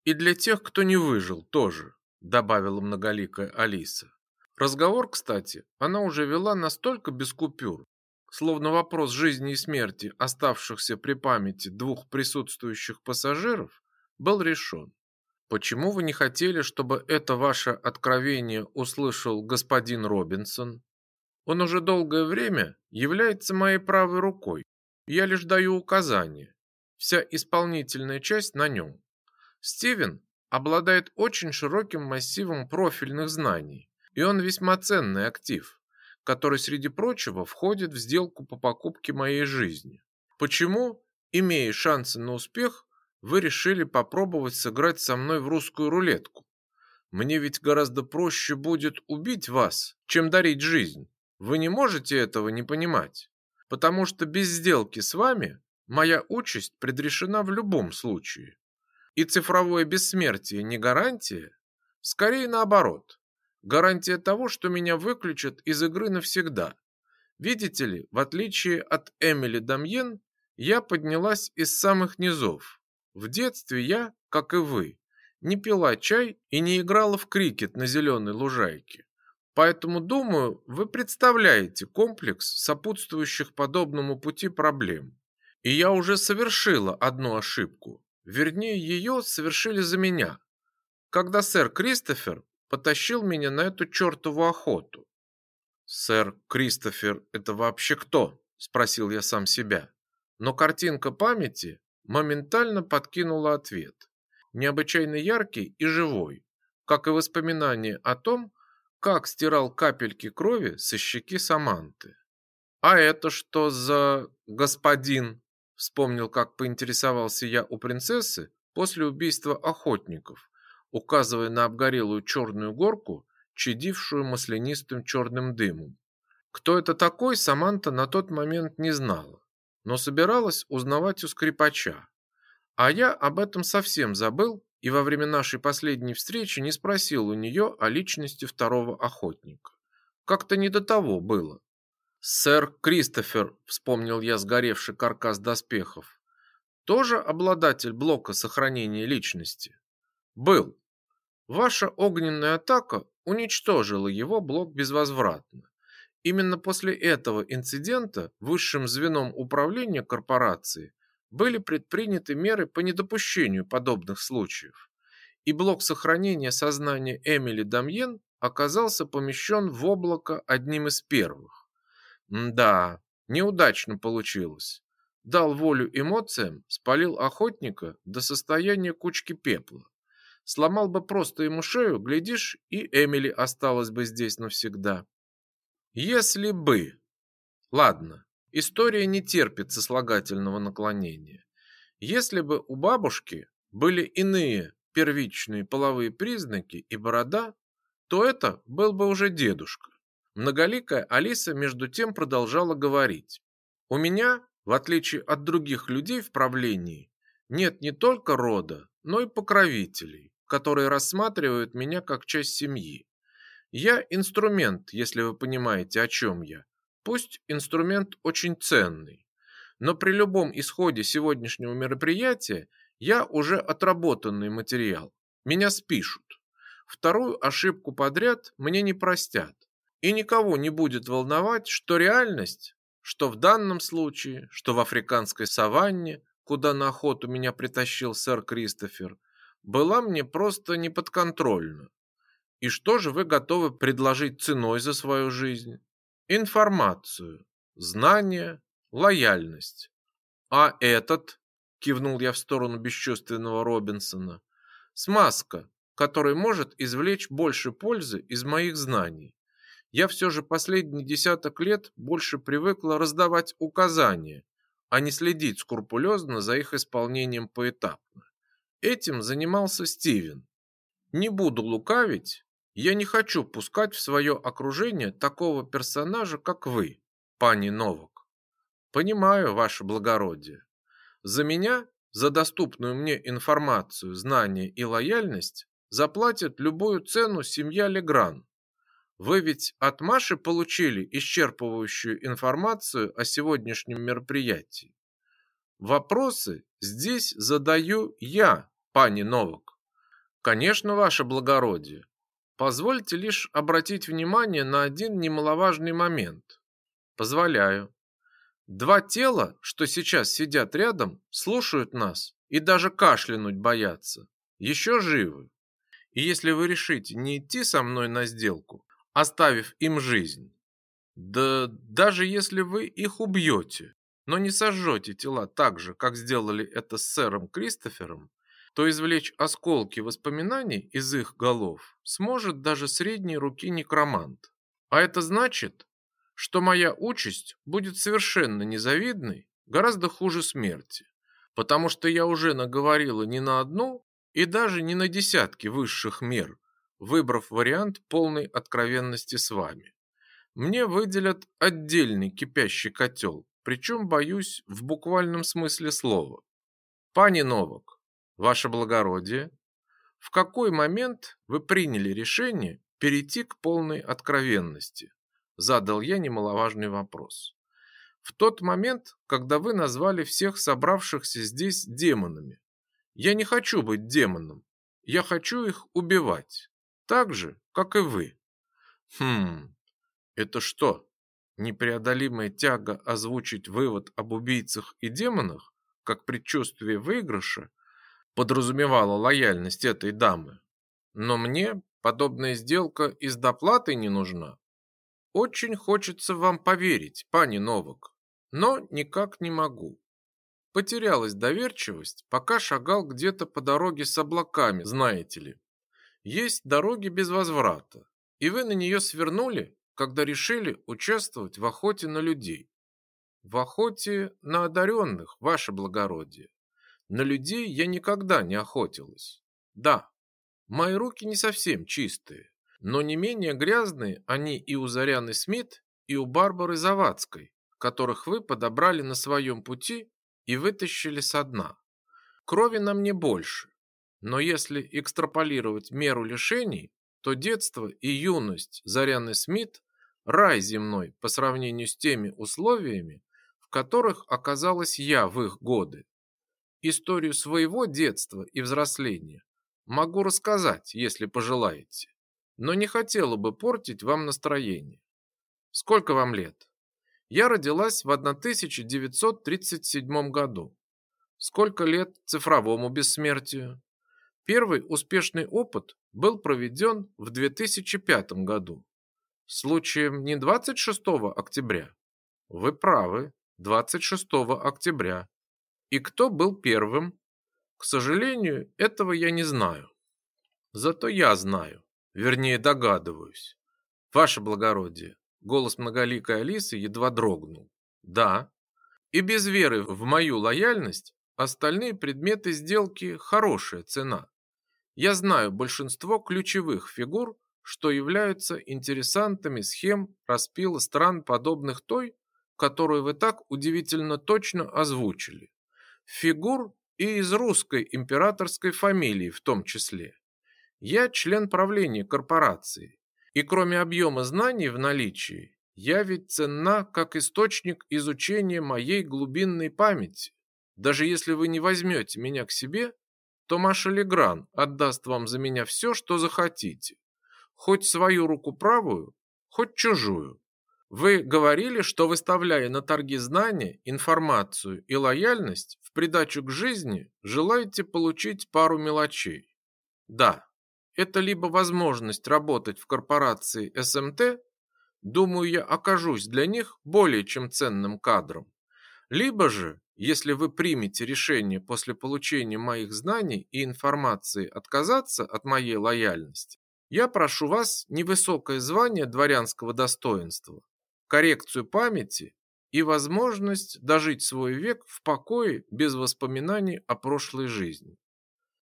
И для тех, кто не выжил, тоже, добавила многоликая Алиса. Разговор, кстати, она уже вела настолько без купюр, словно вопрос жизни и смерти оставшихся при памяти двух присутствующих пассажиров был решен. Почему вы не хотели, чтобы это ваше откровение услышал господин Робинсон? Он уже долгое время является моей правой рукой. Я лишь даю указания. Вся исполнительная часть на нем. Стивен обладает очень широким массивом профильных знаний, и он весьма ценный актив который, среди прочего, входит в сделку по покупке моей жизни. Почему, имея шансы на успех, вы решили попробовать сыграть со мной в русскую рулетку? Мне ведь гораздо проще будет убить вас, чем дарить жизнь. Вы не можете этого не понимать, потому что без сделки с вами моя участь предрешена в любом случае. И цифровое бессмертие не гарантия, скорее наоборот. Гарантия того, что меня выключат из игры навсегда. Видите ли, в отличие от Эмили Дамьен, я поднялась из самых низов. В детстве я, как и вы, не пила чай и не играла в крикет на зеленой лужайке. Поэтому, думаю, вы представляете комплекс сопутствующих подобному пути проблем. И я уже совершила одну ошибку. Вернее, ее совершили за меня. Когда сэр Кристофер потащил меня на эту чертову охоту. Сэр Кристофер это вообще кто? спросил я сам себя. Но картинка памяти моментально подкинула ответ. Необычайно яркий и живой, как и воспоминание о том, как стирал капельки крови со щеки Саманты. А это что за господин? Вспомнил, как поинтересовался я у принцессы после убийства охотников, указывая на обгорелую черную горку, чадившую маслянистым черным дымом. Кто это такой, Саманта на тот момент не знала, но собиралась узнавать у скрипача. А я об этом совсем забыл и во время нашей последней встречи не спросил у нее о личности второго охотника. Как-то не до того было. Сэр Кристофер, вспомнил я сгоревший каркас доспехов, тоже обладатель блока сохранения личности. Был. Ваша огненная атака уничтожила его блок безвозвратно. Именно после этого инцидента высшим звеном управления корпорации были предприняты меры по недопущению подобных случаев. И блок сохранения сознания Эмили Дамьен оказался помещен в облако одним из первых. Да, неудачно получилось. Дал волю эмоциям, спалил охотника до состояния кучки пепла. Сломал бы просто ему шею, глядишь, и Эмили осталась бы здесь навсегда. Если бы. Ладно, история не терпит сослагательного наклонения. Если бы у бабушки были иные первичные половые признаки и борода, то это был бы уже дедушка. Многоликая Алиса между тем продолжала говорить. У меня, в отличие от других людей в правлении, нет не только рода, но и покровителей которые рассматривают меня как часть семьи. Я инструмент, если вы понимаете, о чем я. Пусть инструмент очень ценный, но при любом исходе сегодняшнего мероприятия я уже отработанный материал. Меня спишут. Вторую ошибку подряд мне не простят. И никого не будет волновать, что реальность, что в данном случае, что в африканской саванне, куда на охоту меня притащил сэр Кристофер, была мне просто неподконтрольна. И что же вы готовы предложить ценой за свою жизнь? Информацию. знание, лояльность. А этот, кивнул я в сторону бесчувственного Робинсона, смазка, который может извлечь больше пользы из моих знаний. Я все же последний десяток лет больше привыкла раздавать указания, а не следить скрупулезно за их исполнением поэтапно. Этим занимался Стивен. Не буду лукавить, я не хочу пускать в свое окружение такого персонажа, как вы, пани Новак. Понимаю, ваше благородие. За меня, за доступную мне информацию, знания и лояльность заплатит любую цену семья Легран. Вы ведь от Маши получили исчерпывающую информацию о сегодняшнем мероприятии. Вопросы здесь задаю я, пани Новак. Конечно, ваше благородие. Позвольте лишь обратить внимание на один немаловажный момент. Позволяю. Два тела, что сейчас сидят рядом, слушают нас и даже кашлянуть боятся. Еще живы. И если вы решите не идти со мной на сделку, оставив им жизнь, да даже если вы их убьете, но не сожжете тела так же, как сделали это с сэром Кристофером, то извлечь осколки воспоминаний из их голов сможет даже средней руки некромант. А это значит, что моя участь будет совершенно незавидной, гораздо хуже смерти, потому что я уже наговорила не на одну и даже не на десятки высших мер, выбрав вариант полной откровенности с вами. Мне выделят отдельный кипящий котел, причем, боюсь, в буквальном смысле слова. Пани Новак, ваше благородие, в какой момент вы приняли решение перейти к полной откровенности? Задал я немаловажный вопрос. В тот момент, когда вы назвали всех собравшихся здесь демонами, я не хочу быть демоном. Я хочу их убивать. Так же, как и вы. Хм, это что, непреодолимая тяга озвучить вывод об убийцах и демонах, как предчувствие выигрыша, подразумевала лояльность этой дамы. Но мне подобная сделка из доплаты не нужна. Очень хочется вам поверить, пани Новак, но никак не могу. Потерялась доверчивость, пока шагал где-то по дороге с облаками, знаете ли. Есть дороги без возврата, и вы на нее свернули, когда решили участвовать в охоте на людей. В охоте на одаренных, ваше благородие. На людей я никогда не охотилась. Да, мои руки не совсем чистые, но не менее грязные они и у Заряны Смит, и у Барбары Завадской, которых вы подобрали на своем пути и вытащили со дна. Крови на мне больше, но если экстраполировать меру лишений, то детство и юность Заряны Смит – рай земной по сравнению с теми условиями, в которых оказалась я в их годы. Историю своего детства и взросления могу рассказать, если пожелаете, но не хотела бы портить вам настроение. Сколько вам лет? Я родилась в 1937 году. Сколько лет цифровому бессмертию? Первый успешный опыт был проведен в 2005 году. Случаем не 26 октября. Вы правы, 26 октября. И кто был первым? К сожалению, этого я не знаю. Зато я знаю, вернее догадываюсь. Ваше благородие, Голос многоликой Алисы едва дрогнул. Да. И без веры в мою лояльность остальные предметы сделки хорошая цена. Я знаю большинство ключевых фигур, что являются интересантами схем распила стран, подобных той, которую вы так удивительно точно озвучили. Фигур и из русской императорской фамилии в том числе. Я член правления корпорации, и кроме объема знаний в наличии, я ведь ценна как источник изучения моей глубинной памяти. Даже если вы не возьмете меня к себе, то Маша Легран отдаст вам за меня все, что захотите. Хоть свою руку правую, хоть чужую. Вы говорили, что выставляя на торги знания, информацию и лояльность в придачу к жизни, желаете получить пару мелочей. Да, это либо возможность работать в корпорации СМТ, думаю, я окажусь для них более чем ценным кадром. Либо же, если вы примете решение после получения моих знаний и информации отказаться от моей лояльности, я прошу вас невысокое звание дворянского достоинства, коррекцию памяти и возможность дожить свой век в покое без воспоминаний о прошлой жизни.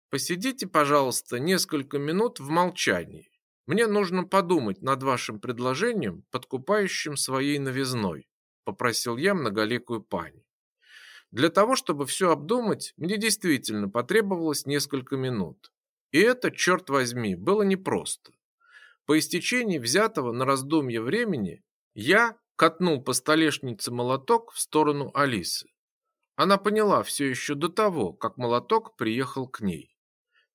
Посидите, пожалуйста, несколько минут в молчании. Мне нужно подумать над вашим предложением, подкупающим своей новизной, попросил я многоликую пани. Для того, чтобы все обдумать, мне действительно потребовалось несколько минут. И это, черт возьми, было непросто. По истечении взятого на раздумье времени я катнул по столешнице молоток в сторону Алисы. Она поняла все еще до того, как молоток приехал к ней.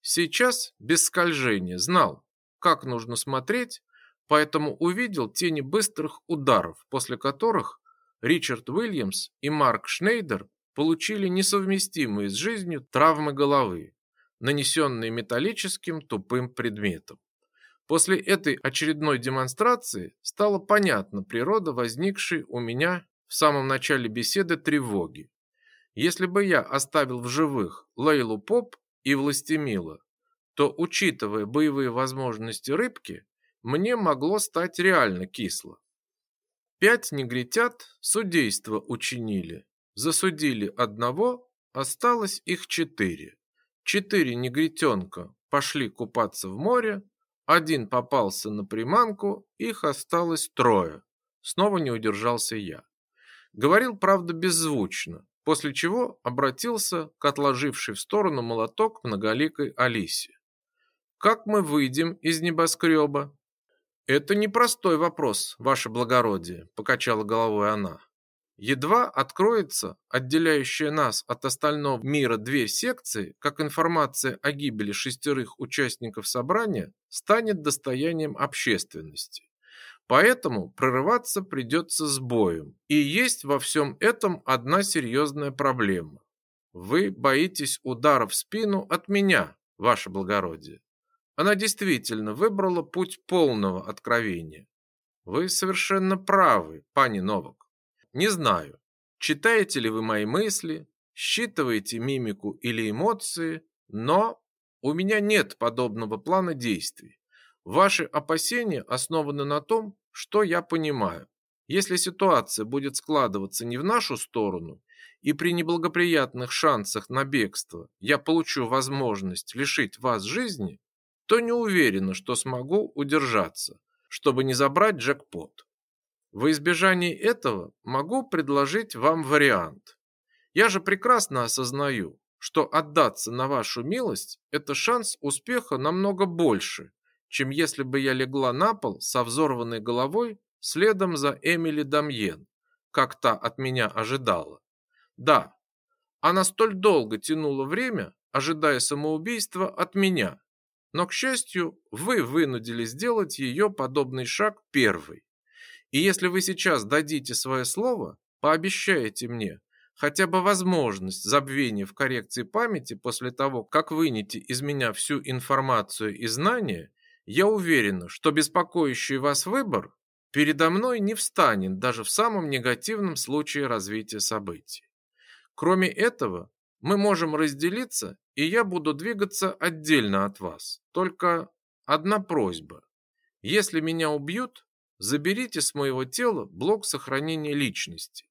Сейчас, без скольжения, знал, как нужно смотреть, поэтому увидел тени быстрых ударов, после которых Ричард Уильямс и Марк Шнейдер получили несовместимые с жизнью травмы головы, нанесенные металлическим тупым предметом. После этой очередной демонстрации стало понятна природа возникшей у меня в самом начале беседы тревоги. Если бы я оставил в живых Лейлу Поп и Властемила, то, учитывая боевые возможности рыбки, мне могло стать реально кисло. Пять негритят судейство учинили, засудили одного, осталось их четыре. Четыре негритенка пошли купаться в море, один попался на приманку, их осталось трое. Снова не удержался я. Говорил, правда, беззвучно, после чего обратился к отложившей в сторону молоток многоликой Алисе. «Как мы выйдем из небоскреба?» «Это непростой вопрос, ваше благородие», – покачала головой она. Едва откроется отделяющая нас от остального мира дверь секции, как информация о гибели шестерых участников собрания станет достоянием общественности. Поэтому прорываться придется с боем. И есть во всем этом одна серьезная проблема. Вы боитесь удара в спину от меня, ваше благородие. Она действительно выбрала путь полного откровения. Вы совершенно правы, пани Новак. Не знаю, читаете ли вы мои мысли, считываете мимику или эмоции, но у меня нет подобного плана действий. Ваши опасения основаны на том, что я понимаю. Если ситуация будет складываться не в нашу сторону, и при неблагоприятных шансах на бегство я получу возможность лишить вас жизни, то не уверена, что смогу удержаться, чтобы не забрать джекпот. В избежании этого могу предложить вам вариант. Я же прекрасно осознаю, что отдаться на вашу милость – это шанс успеха намного больше, чем если бы я легла на пол со взорванной головой следом за Эмили Дамьен, как та от меня ожидала. Да, она столь долго тянула время, ожидая самоубийства от меня, но, к счастью, вы вынудили сделать ее подобный шаг первый. И если вы сейчас дадите свое слово, пообещаете мне хотя бы возможность забвения в коррекции памяти после того, как вынете из меня всю информацию и знания, я уверена, что беспокоящий вас выбор передо мной не встанет даже в самом негативном случае развития событий. Кроме этого, мы можем разделиться, и я буду двигаться отдельно от вас. Только одна просьба. Если меня убьют, Заберите с моего тела блок сохранения личности.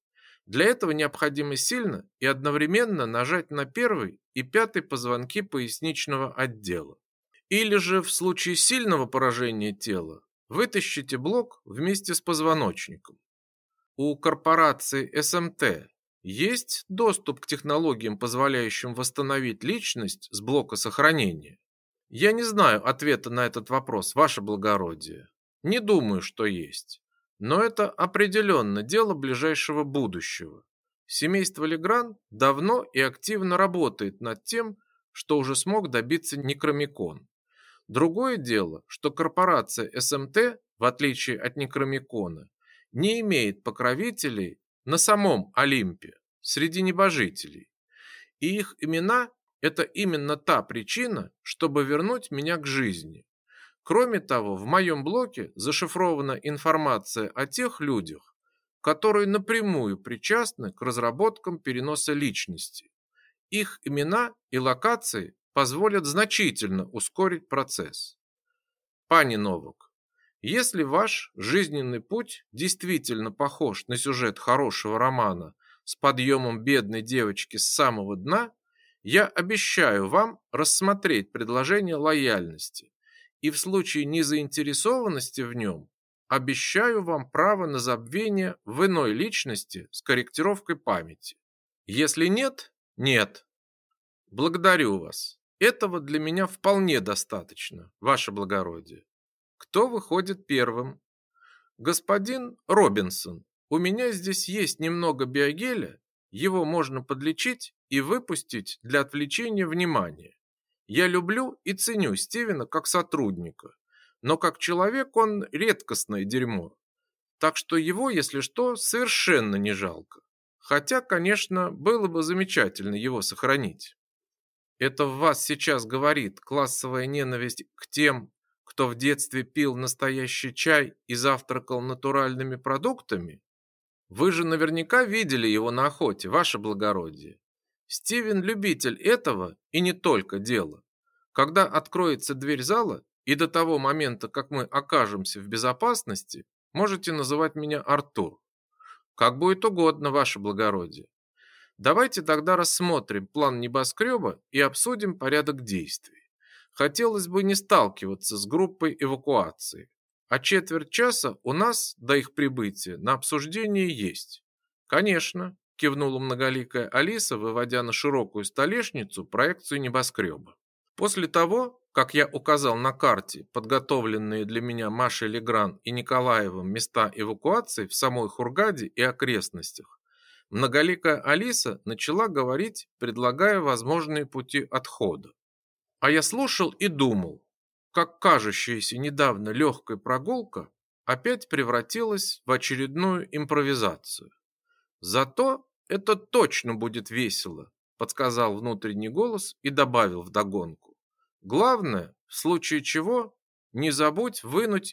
Для этого необходимо сильно и одновременно нажать на первый и пятый позвонки поясничного отдела. Или же в случае сильного поражения тела вытащите блок вместе с позвоночником. У корпорации СМТ есть доступ к технологиям, позволяющим восстановить личность с блока сохранения. Я не знаю ответа на этот вопрос, ваше благородие. Не думаю, что есть. Но это определенно дело ближайшего будущего. Семейство Легран давно и активно работает над тем, что уже смог добиться Некромикон. Другое дело, что корпорация СМТ, в отличие от Некромикона, не имеет покровителей на самом Олимпе, среди небожителей. И их имена – это именно та причина, чтобы вернуть меня к жизни. Кроме того, в моем блоке зашифрована информация о тех людях, которые напрямую причастны к разработкам переноса личности. Их имена и локации позволят значительно ускорить процесс. Пани Новак, если ваш жизненный путь действительно похож на сюжет хорошего романа с подъемом бедной девочки с самого дна, я обещаю вам рассмотреть предложение лояльности и в случае незаинтересованности в нем обещаю вам право на забвение в иной личности с корректировкой памяти. Если нет, нет. Благодарю вас. Этого для меня вполне достаточно, ваше благородие. Кто выходит первым? Господин Робинсон, у меня здесь есть немного биогеля, его можно подлечить и выпустить для отвлечения внимания. Я люблю и ценю Стивена как сотрудника, но как человек он редкостное дерьмо. Так что его, если что, совершенно не жалко. Хотя, конечно, было бы замечательно его сохранить. Это в вас сейчас говорит классовая ненависть к тем, кто в детстве пил настоящий чай и завтракал натуральными продуктами? Вы же наверняка видели его на охоте, ваше благородие. Стивен любитель этого и не только дела. Когда откроется дверь зала, и до того момента, как мы окажемся в безопасности, можете называть меня Артур. Как будет угодно, ваше благородие. Давайте тогда рассмотрим план небоскреба и обсудим порядок действий. Хотелось бы не сталкиваться с группой эвакуации, а четверть часа у нас до их прибытия на обсуждение есть. Конечно, кивнула многоликая Алиса, выводя на широкую столешницу проекцию небоскреба. После того, как я указал на карте подготовленные для меня Машей Легран и Николаевым места эвакуации в самой Хургаде и окрестностях, многоликая Алиса начала говорить, предлагая возможные пути отхода. А я слушал и думал, как кажущаяся недавно легкая прогулка опять превратилась в очередную импровизацию. Зато это точно будет весело, подсказал внутренний голос и добавил вдогонку. Главное, в случае чего, не забудь вынуть